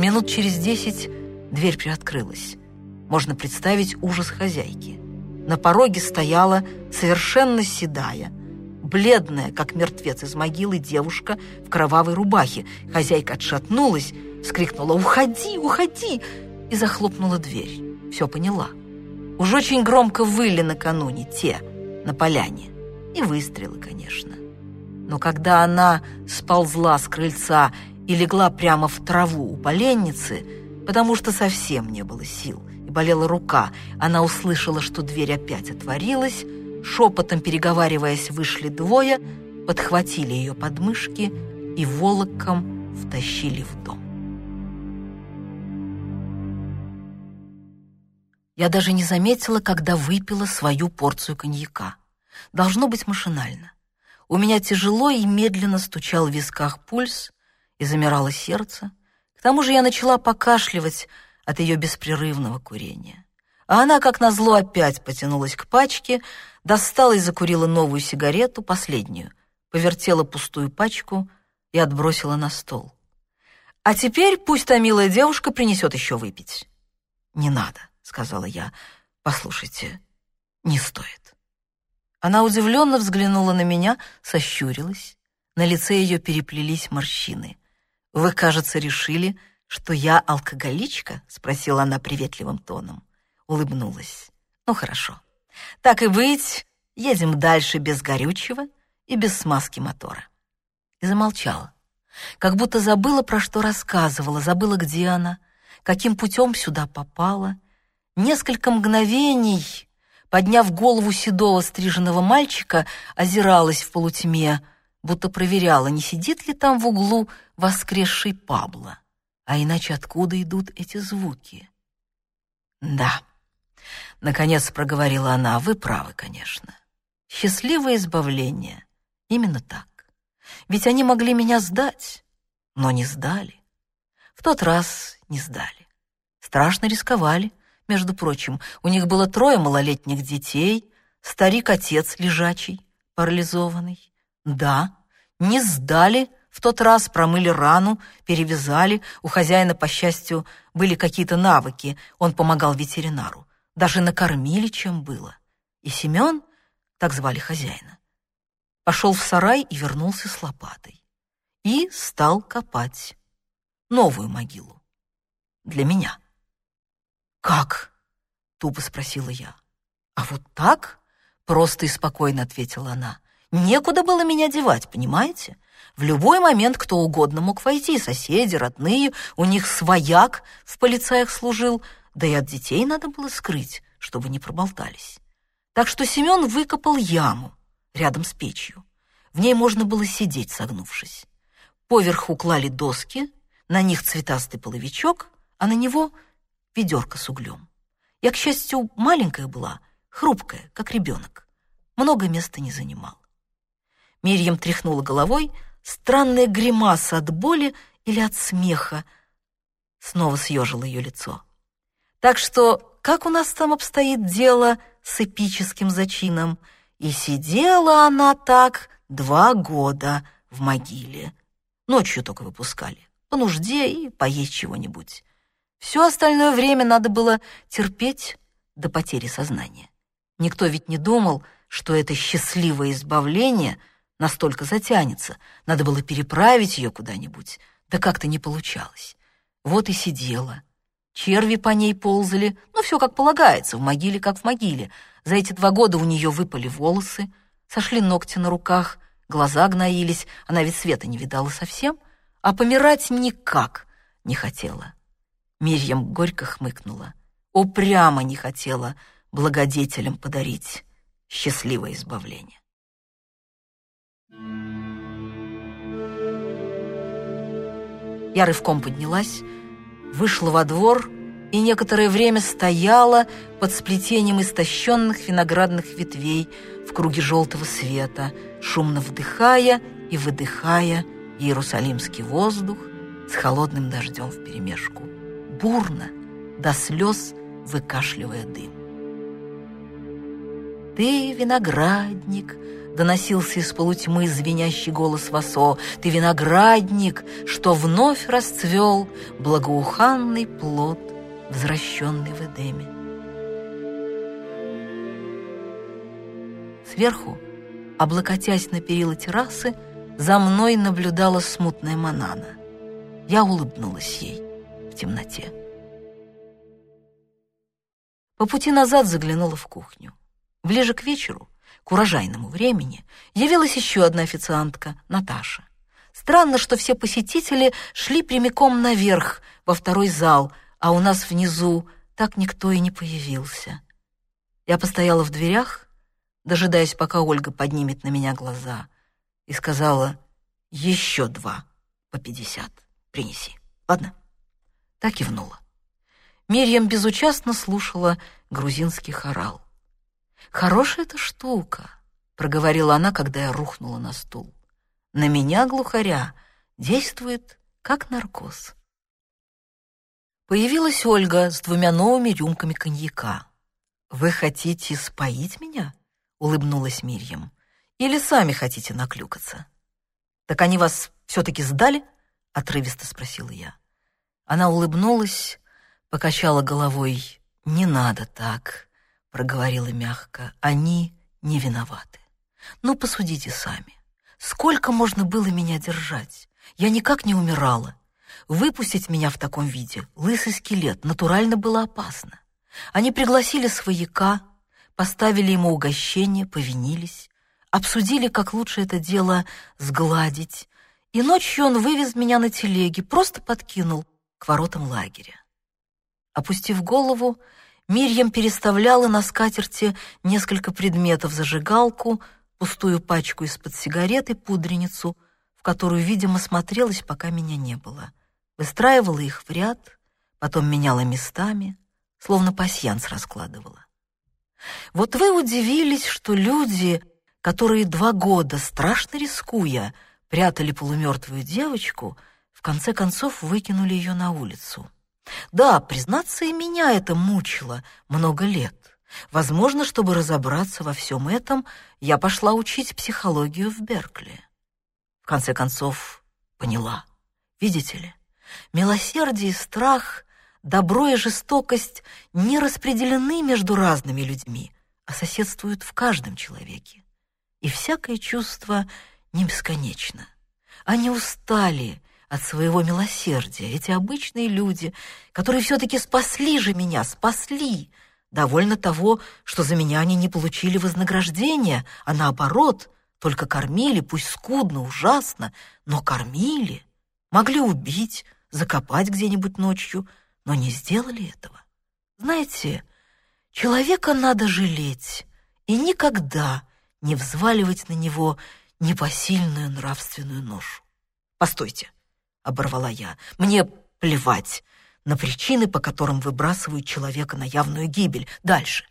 Минут через десять дверь приоткрылась. Можно представить ужас хозяйки. На пороге стояла совершенно седая, бледная, как мертвец из могилы, девушка в кровавой рубахе. Хозяйка отшатнулась, вскрикнула «Уходи, уходи!» и захлопнула дверь. Все поняла. Уж очень громко выли накануне те, на поляне. И выстрелы, конечно. Но когда она сползла с крыльца и легла прямо в траву у поленницы, потому что совсем не было сил, болела рука. Она услышала, что дверь опять отворилась, шепотом переговариваясь, вышли двое, подхватили ее подмышки и волоком втащили в дом. Я даже не заметила, когда выпила свою порцию коньяка. Должно быть машинально. У меня тяжело и медленно стучал в висках пульс и замирало сердце. К тому же я начала покашливать от ее беспрерывного курения. А она, как назло, опять потянулась к пачке, достала и закурила новую сигарету, последнюю, повертела пустую пачку и отбросила на стол. «А теперь пусть та милая девушка принесет еще выпить». «Не надо», — сказала я. «Послушайте, не стоит». Она удивленно взглянула на меня, сощурилась. На лице ее переплелись морщины. «Вы, кажется, решили, что я алкоголичка?» — спросила она приветливым тоном. Улыбнулась. «Ну, хорошо. Так и быть, едем дальше без горючего и без смазки мотора». И замолчала. Как будто забыла, про что рассказывала, забыла, где она, каким путем сюда попала. Несколько мгновений, подняв голову седого стриженного мальчика, озиралась в полутьме, будто проверяла, не сидит ли там в углу воскресший Пабло. А иначе откуда идут эти звуки? Да, наконец проговорила она, вы правы, конечно. Счастливое избавление. Именно так. Ведь они могли меня сдать, но не сдали. В тот раз не сдали. Страшно рисковали, между прочим. У них было трое малолетних детей, старик-отец лежачий, парализованный. Да, не сдали в тот раз промыли рану, перевязали. У хозяина, по счастью, были какие-то навыки. Он помогал ветеринару. Даже накормили, чем было. И Семен, так звали хозяина, пошел в сарай и вернулся с лопатой. И стал копать новую могилу. Для меня. «Как?» — тупо спросила я. «А вот так?» — просто и спокойно ответила она. «Некуда было меня девать, понимаете? В любой момент кто угодно мог войти, соседи, родные, у них свояк в полицаях служил, да и от детей надо было скрыть, чтобы не проболтались. Так что Семен выкопал яму рядом с печью. В ней можно было сидеть, согнувшись. Поверху клали доски, на них цветастый половичок, а на него ведерко с углем. Я, к счастью, маленькая была, хрупкая, как ребенок. Много места не занимал. Мирьям тряхнула головой, странная гримаса от боли или от смеха снова съежила ее лицо. Так что, как у нас там обстоит дело с эпическим зачином? И сидела она так два года в могиле. Ночью только выпускали, по нужде и поесть чего-нибудь. Все остальное время надо было терпеть до потери сознания. Никто ведь не думал, что это счастливое избавление — настолько затянется. Надо было переправить ее куда-нибудь. Да как-то не получалось. Вот и сидела. Черви по ней ползали. Ну, все как полагается, в могиле как в могиле. За эти два года у нее выпали волосы, сошли ногти на руках, глаза гноились. Она ведь света не видала совсем. А помирать никак не хотела. Мирьям горько хмыкнула. Упрямо не хотела благодетелям подарить счастливое избавление. Я рывком поднялась, вышла во двор и некоторое время стояла под сплетением истощенных виноградных ветвей в круге желтого света, шумно вдыхая и выдыхая иерусалимский воздух с холодным дождем вперемешку, бурно, до слез выкашливая дым. «Ты виноградник», доносился из полутьмы звенящий голос Васо. «Ты виноградник, что вновь расцвел благоуханный плод, возвращенный в Эдеме». Сверху, облокотясь на перила террасы, за мной наблюдала смутная Манана. Я улыбнулась ей в темноте. По пути назад заглянула в кухню. Ближе к вечеру к урожайному времени явилась еще одна официантка, Наташа. Странно, что все посетители шли прямиком наверх, во второй зал, а у нас внизу так никто и не появился. Я постояла в дверях, дожидаясь, пока Ольга поднимет на меня глаза. и сказала «Еще два по пятьдесят принеси, ладно?» Так кивнула. Мирьям безучастно слушала грузинский хорал. «Хорошая эта штука», — проговорила она, когда я рухнула на стул. «На меня, глухаря, действует как наркоз». Появилась Ольга с двумя новыми рюмками коньяка. «Вы хотите споить меня?» — улыбнулась Мирьям. «Или сами хотите наклюкаться?» «Так они вас все-таки сдали?» — отрывисто спросила я. Она улыбнулась, покачала головой. «Не надо так», — проговорила мягко. «Они не виноваты. Ну, посудите сами. Сколько можно было меня держать? Я никак не умирала. Выпустить меня в таком виде, лысый скелет, натурально было опасно. Они пригласили свояка, поставили ему угощение, повинились, обсудили, как лучше это дело сгладить, и ночью он вывез меня на телеге, просто подкинул к воротам лагеря. Опустив голову, Мирьям переставляла на скатерти несколько предметов, зажигалку, пустую пачку из-под сигарет и пудреницу, в которую, видимо, смотрелась, пока меня не было. Выстраивала их в ряд, потом меняла местами, словно пасьянс раскладывала. Вот вы удивились, что люди, которые два года, страшно рискуя, прятали полумертвую девочку, в конце концов выкинули ее на улицу. Да, признаться, и меня это мучило много лет. Возможно, чтобы разобраться во всем этом, я пошла учить психологию в Беркли. В конце концов, поняла. Видите ли, милосердие и страх, добро и жестокость не распределены между разными людьми, а соседствуют в каждом человеке. И всякое чувство не бесконечно. Они устали от своего милосердия, эти обычные люди, которые все-таки спасли же меня, спасли. Довольно того, что за меня они не получили вознаграждения, а наоборот, только кормили, пусть скудно, ужасно, но кормили. Могли убить, закопать где-нибудь ночью, но не сделали этого. Знаете, человека надо жалеть и никогда не взваливать на него непосильную нравственную ношу. Постойте, оборвала я. «Мне плевать на причины, по которым выбрасывают человека на явную гибель. Дальше.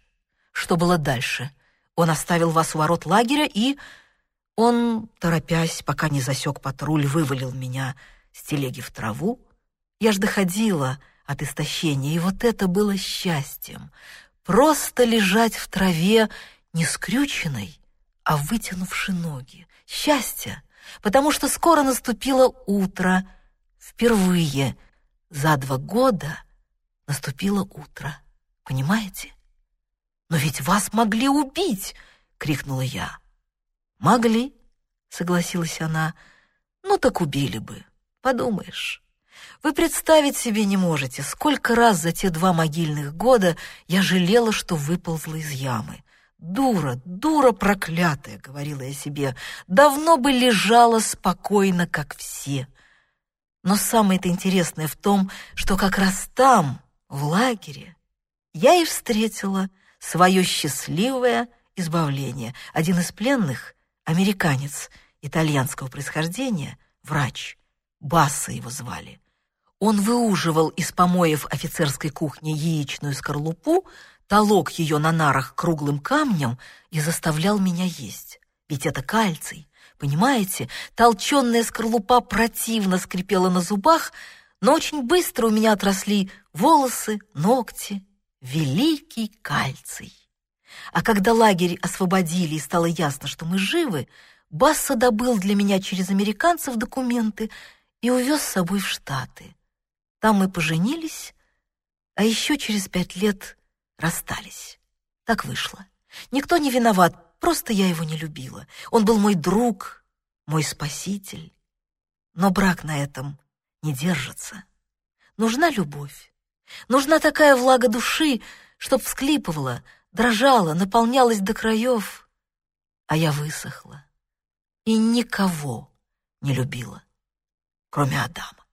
Что было дальше? Он оставил вас у ворот лагеря и... Он, торопясь, пока не засек патруль, вывалил меня с телеги в траву. Я ж доходила от истощения, и вот это было счастьем. Просто лежать в траве не скрюченной, а вытянувши ноги. Счастье, потому что скоро наступило утро, Впервые за два года наступило утро. Понимаете? «Но ведь вас могли убить!» — крикнула я. «Могли», — согласилась она. «Ну так убили бы. Подумаешь. Вы представить себе не можете, сколько раз за те два могильных года я жалела, что выползла из ямы. «Дура, дура проклятая!» — говорила я себе. «Давно бы лежала спокойно, как все». Но самое-то интересное в том, что как раз там, в лагере, я и встретила свое счастливое избавление. Один из пленных, американец итальянского происхождения, врач, Басса его звали. Он выуживал из помоев офицерской кухни яичную скорлупу, толок ее на нарах круглым камнем и заставлял меня есть. Ведь это кальций, Понимаете, толченная скорлупа противно скрипела на зубах, но очень быстро у меня отросли волосы, ногти. Великий кальций. А когда лагерь освободили и стало ясно, что мы живы, Басса добыл для меня через американцев документы и увез с собой в Штаты. Там мы поженились, а еще через пять лет расстались. Так вышло. Никто не виноват, Просто я его не любила. Он был мой друг, мой спаситель. Но брак на этом не держится. Нужна любовь. Нужна такая влага души, чтоб всклипывала, дрожала, наполнялась до краев. А я высохла и никого не любила, кроме Адама.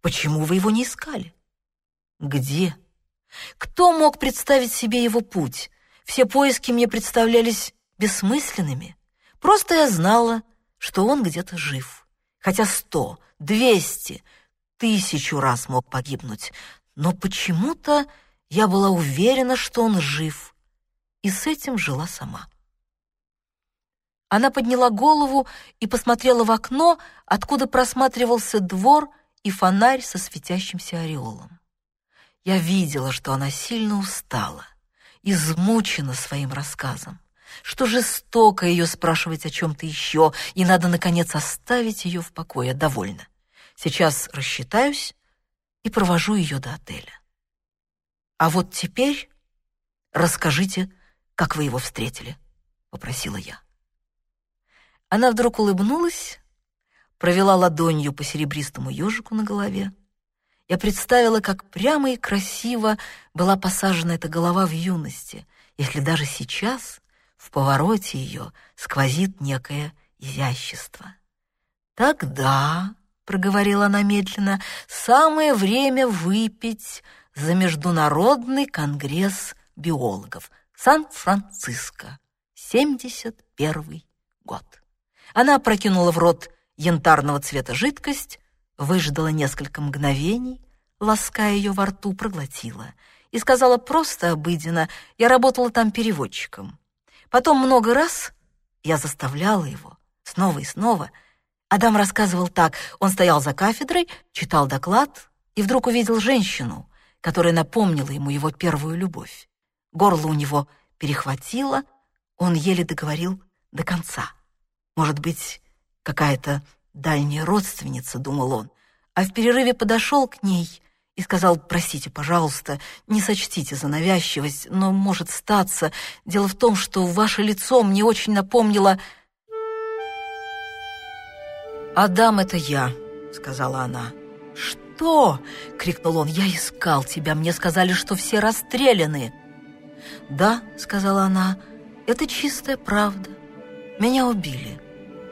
Почему вы его не искали? Где? Кто мог представить себе его путь? Все поиски мне представлялись бессмысленными. Просто я знала, что он где-то жив. Хотя сто, двести, тысячу раз мог погибнуть. Но почему-то я была уверена, что он жив, и с этим жила сама. Она подняла голову и посмотрела в окно, откуда просматривался двор и фонарь со светящимся ореолом. Я видела, что она сильно устала, измучена своим рассказом, что жестоко ее спрашивать о чем-то еще, и надо, наконец, оставить ее в покое. Довольно. Сейчас рассчитаюсь и провожу ее до отеля. А вот теперь расскажите, как вы его встретили, — попросила я. Она вдруг улыбнулась, провела ладонью по серебристому ежику на голове, я представила, как прямо и красиво была посажена эта голова в юности, если даже сейчас в повороте ее сквозит некое изящество. «Тогда», — проговорила она медленно, — «самое время выпить за Международный конгресс биологов Сан-Франциско, 71 год». Она прокинула в рот янтарного цвета жидкость, выждала несколько мгновений, лаская ее во рту, проглотила и сказала просто обыденно, я работала там переводчиком. Потом много раз я заставляла его, снова и снова. Адам рассказывал так, он стоял за кафедрой, читал доклад и вдруг увидел женщину, которая напомнила ему его первую любовь. Горло у него перехватило, он еле договорил до конца. Может быть, какая-то дальняя родственница, думал он, а в перерыве подошел к ней и сказал, простите, пожалуйста, не сочтите за навязчивость, но может статься. Дело в том, что ваше лицо мне очень напомнило... «Адам, это я», — сказала она. «Что?» — крикнул он. «Я искал тебя. Мне сказали, что все расстреляны». «Да», — сказала она, — «это чистая правда. Меня убили,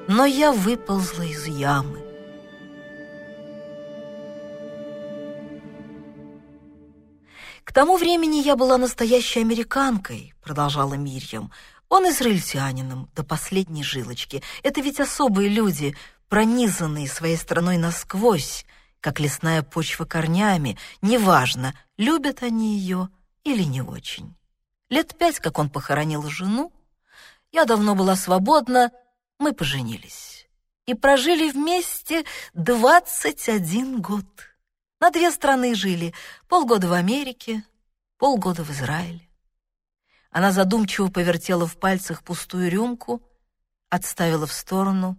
но я выползла из ямы. «К тому времени я была настоящей американкой», — продолжала Мирьям. «Он израильтянином до последней жилочки. Это ведь особые люди, пронизанные своей страной насквозь, как лесная почва корнями. Неважно, любят они ее или не очень. Лет пять, как он похоронил жену, я давно была свободна, мы поженились и прожили вместе двадцать один год». На две страны жили. Полгода в Америке, полгода в Израиле. Она задумчиво повертела в пальцах пустую рюмку, отставила в сторону,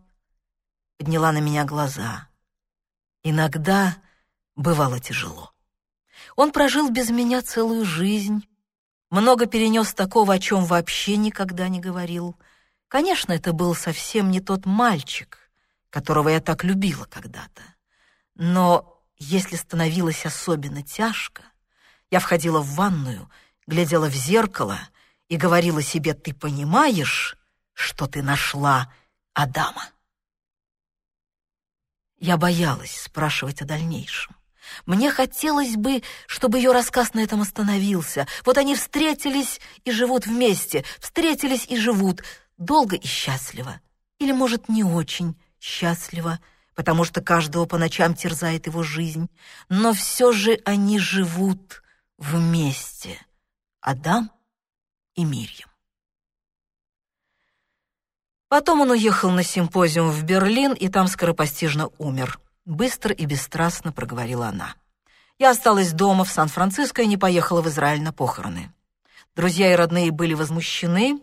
подняла на меня глаза. Иногда бывало тяжело. Он прожил без меня целую жизнь, много перенес такого, о чем вообще никогда не говорил. Конечно, это был совсем не тот мальчик, которого я так любила когда-то. Но если становилось особенно тяжко, я входила в ванную, глядела в зеркало и говорила себе, ты понимаешь, что ты нашла Адама? Я боялась спрашивать о дальнейшем. Мне хотелось бы, чтобы ее рассказ на этом остановился. Вот они встретились и живут вместе, встретились и живут, долго и счастливо. Или, может, не очень счастливо, потому что каждого по ночам терзает его жизнь, но все же они живут вместе, Адам и Мирьям. Потом он уехал на симпозиум в Берлин и там скоропостижно умер. Быстро и бесстрастно проговорила она. Я осталась дома в Сан-Франциско и не поехала в Израиль на похороны. Друзья и родные были возмущены,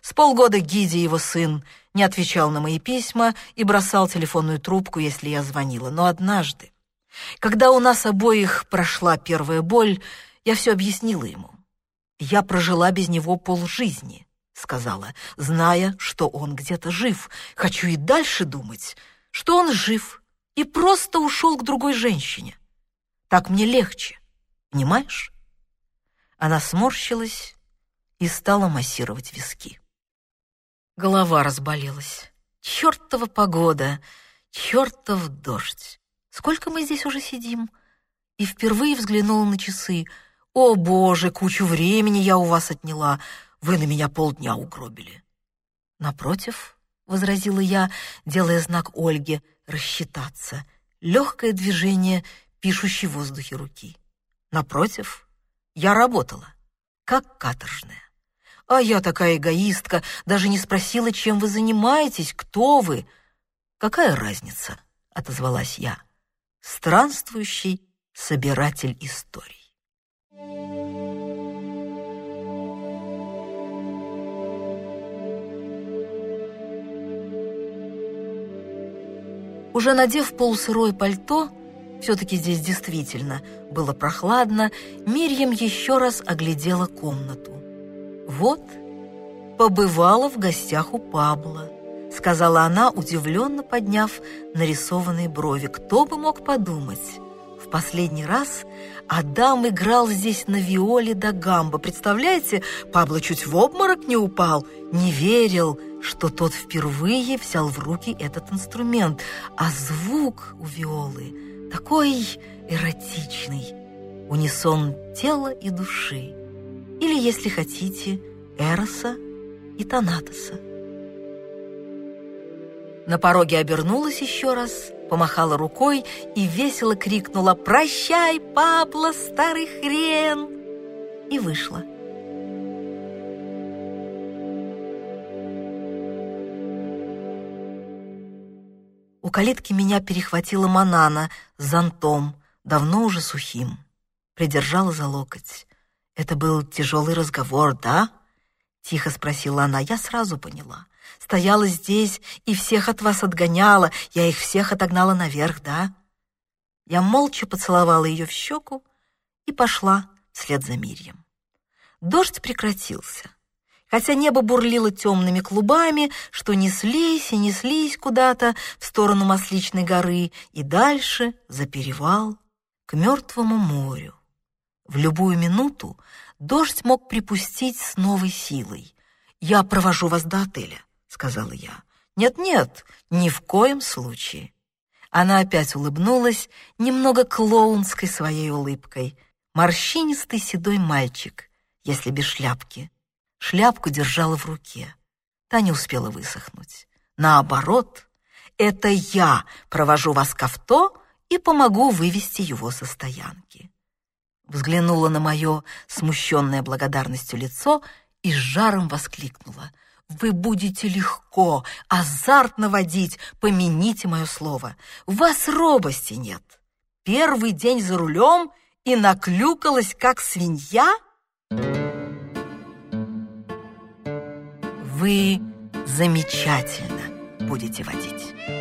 с полгода Гиди, его сын, не отвечал на мои письма и бросал телефонную трубку, если я звонила. Но однажды, когда у нас обоих прошла первая боль, я все объяснила ему. Я прожила без него полжизни, сказала, зная, что он где-то жив. Хочу и дальше думать, что он жив и просто ушел к другой женщине. Так мне легче, понимаешь? Она сморщилась и стала массировать виски. Голова разболелась. Чёртова погода, чёртов дождь. Сколько мы здесь уже сидим? И впервые взглянула на часы. О, боже, кучу времени я у вас отняла. Вы на меня полдня угробили. Напротив, возразила я, делая знак Ольге рассчитаться. Легкое движение пишущей в воздухе руки. Напротив, я работала, как каторжная. А я такая эгоистка, даже не спросила, чем вы занимаетесь, кто вы. Какая разница, отозвалась я. Странствующий собиратель историй. Уже надев полусырое пальто, все-таки здесь действительно было прохладно, Мирьям еще раз оглядела комнату. «Вот, побывала в гостях у Пабла», — сказала она, удивленно подняв нарисованные брови. «Кто бы мог подумать?» В последний раз Адам играл здесь на виоле да гамбо. Представляете, Пабло чуть в обморок не упал, не верил, что тот впервые взял в руки этот инструмент. А звук у виолы такой эротичный, унисон тела и души. Или, если хотите, Эроса и Танатоса. На пороге обернулась еще раз, помахала рукой и весело крикнула «Прощай, Пабло, старый хрен!» и вышла. У калитки меня перехватила Манана с зонтом, давно уже сухим. Придержала за локоть. «Это был тяжелый разговор, да?» Тихо спросила она. Я сразу поняла. Стояла здесь и всех от вас отгоняла. Я их всех отогнала наверх, да? Я молча поцеловала ее в щеку и пошла вслед за Мирьем. Дождь прекратился. Хотя небо бурлило темными клубами, что неслись и неслись куда-то в сторону Масличной горы и дальше, за перевал, к мертвому морю. В любую минуту дождь мог припустить с новой силой. «Я провожу вас до отеля», — сказала я. «Нет-нет, ни в коем случае». Она опять улыбнулась, немного клоунской своей улыбкой. Морщинистый седой мальчик, если без шляпки. Шляпку держала в руке. Та не успела высохнуть. Наоборот, это я провожу вас к авто и помогу вывести его со стоянки. Взглянула на мое смущенное благодарностью лицо и с жаром воскликнула. «Вы будете легко, азартно водить, помяните мое слово. У вас робости нет. Первый день за рулем и наклюкалась, как свинья?» «Вы замечательно будете водить».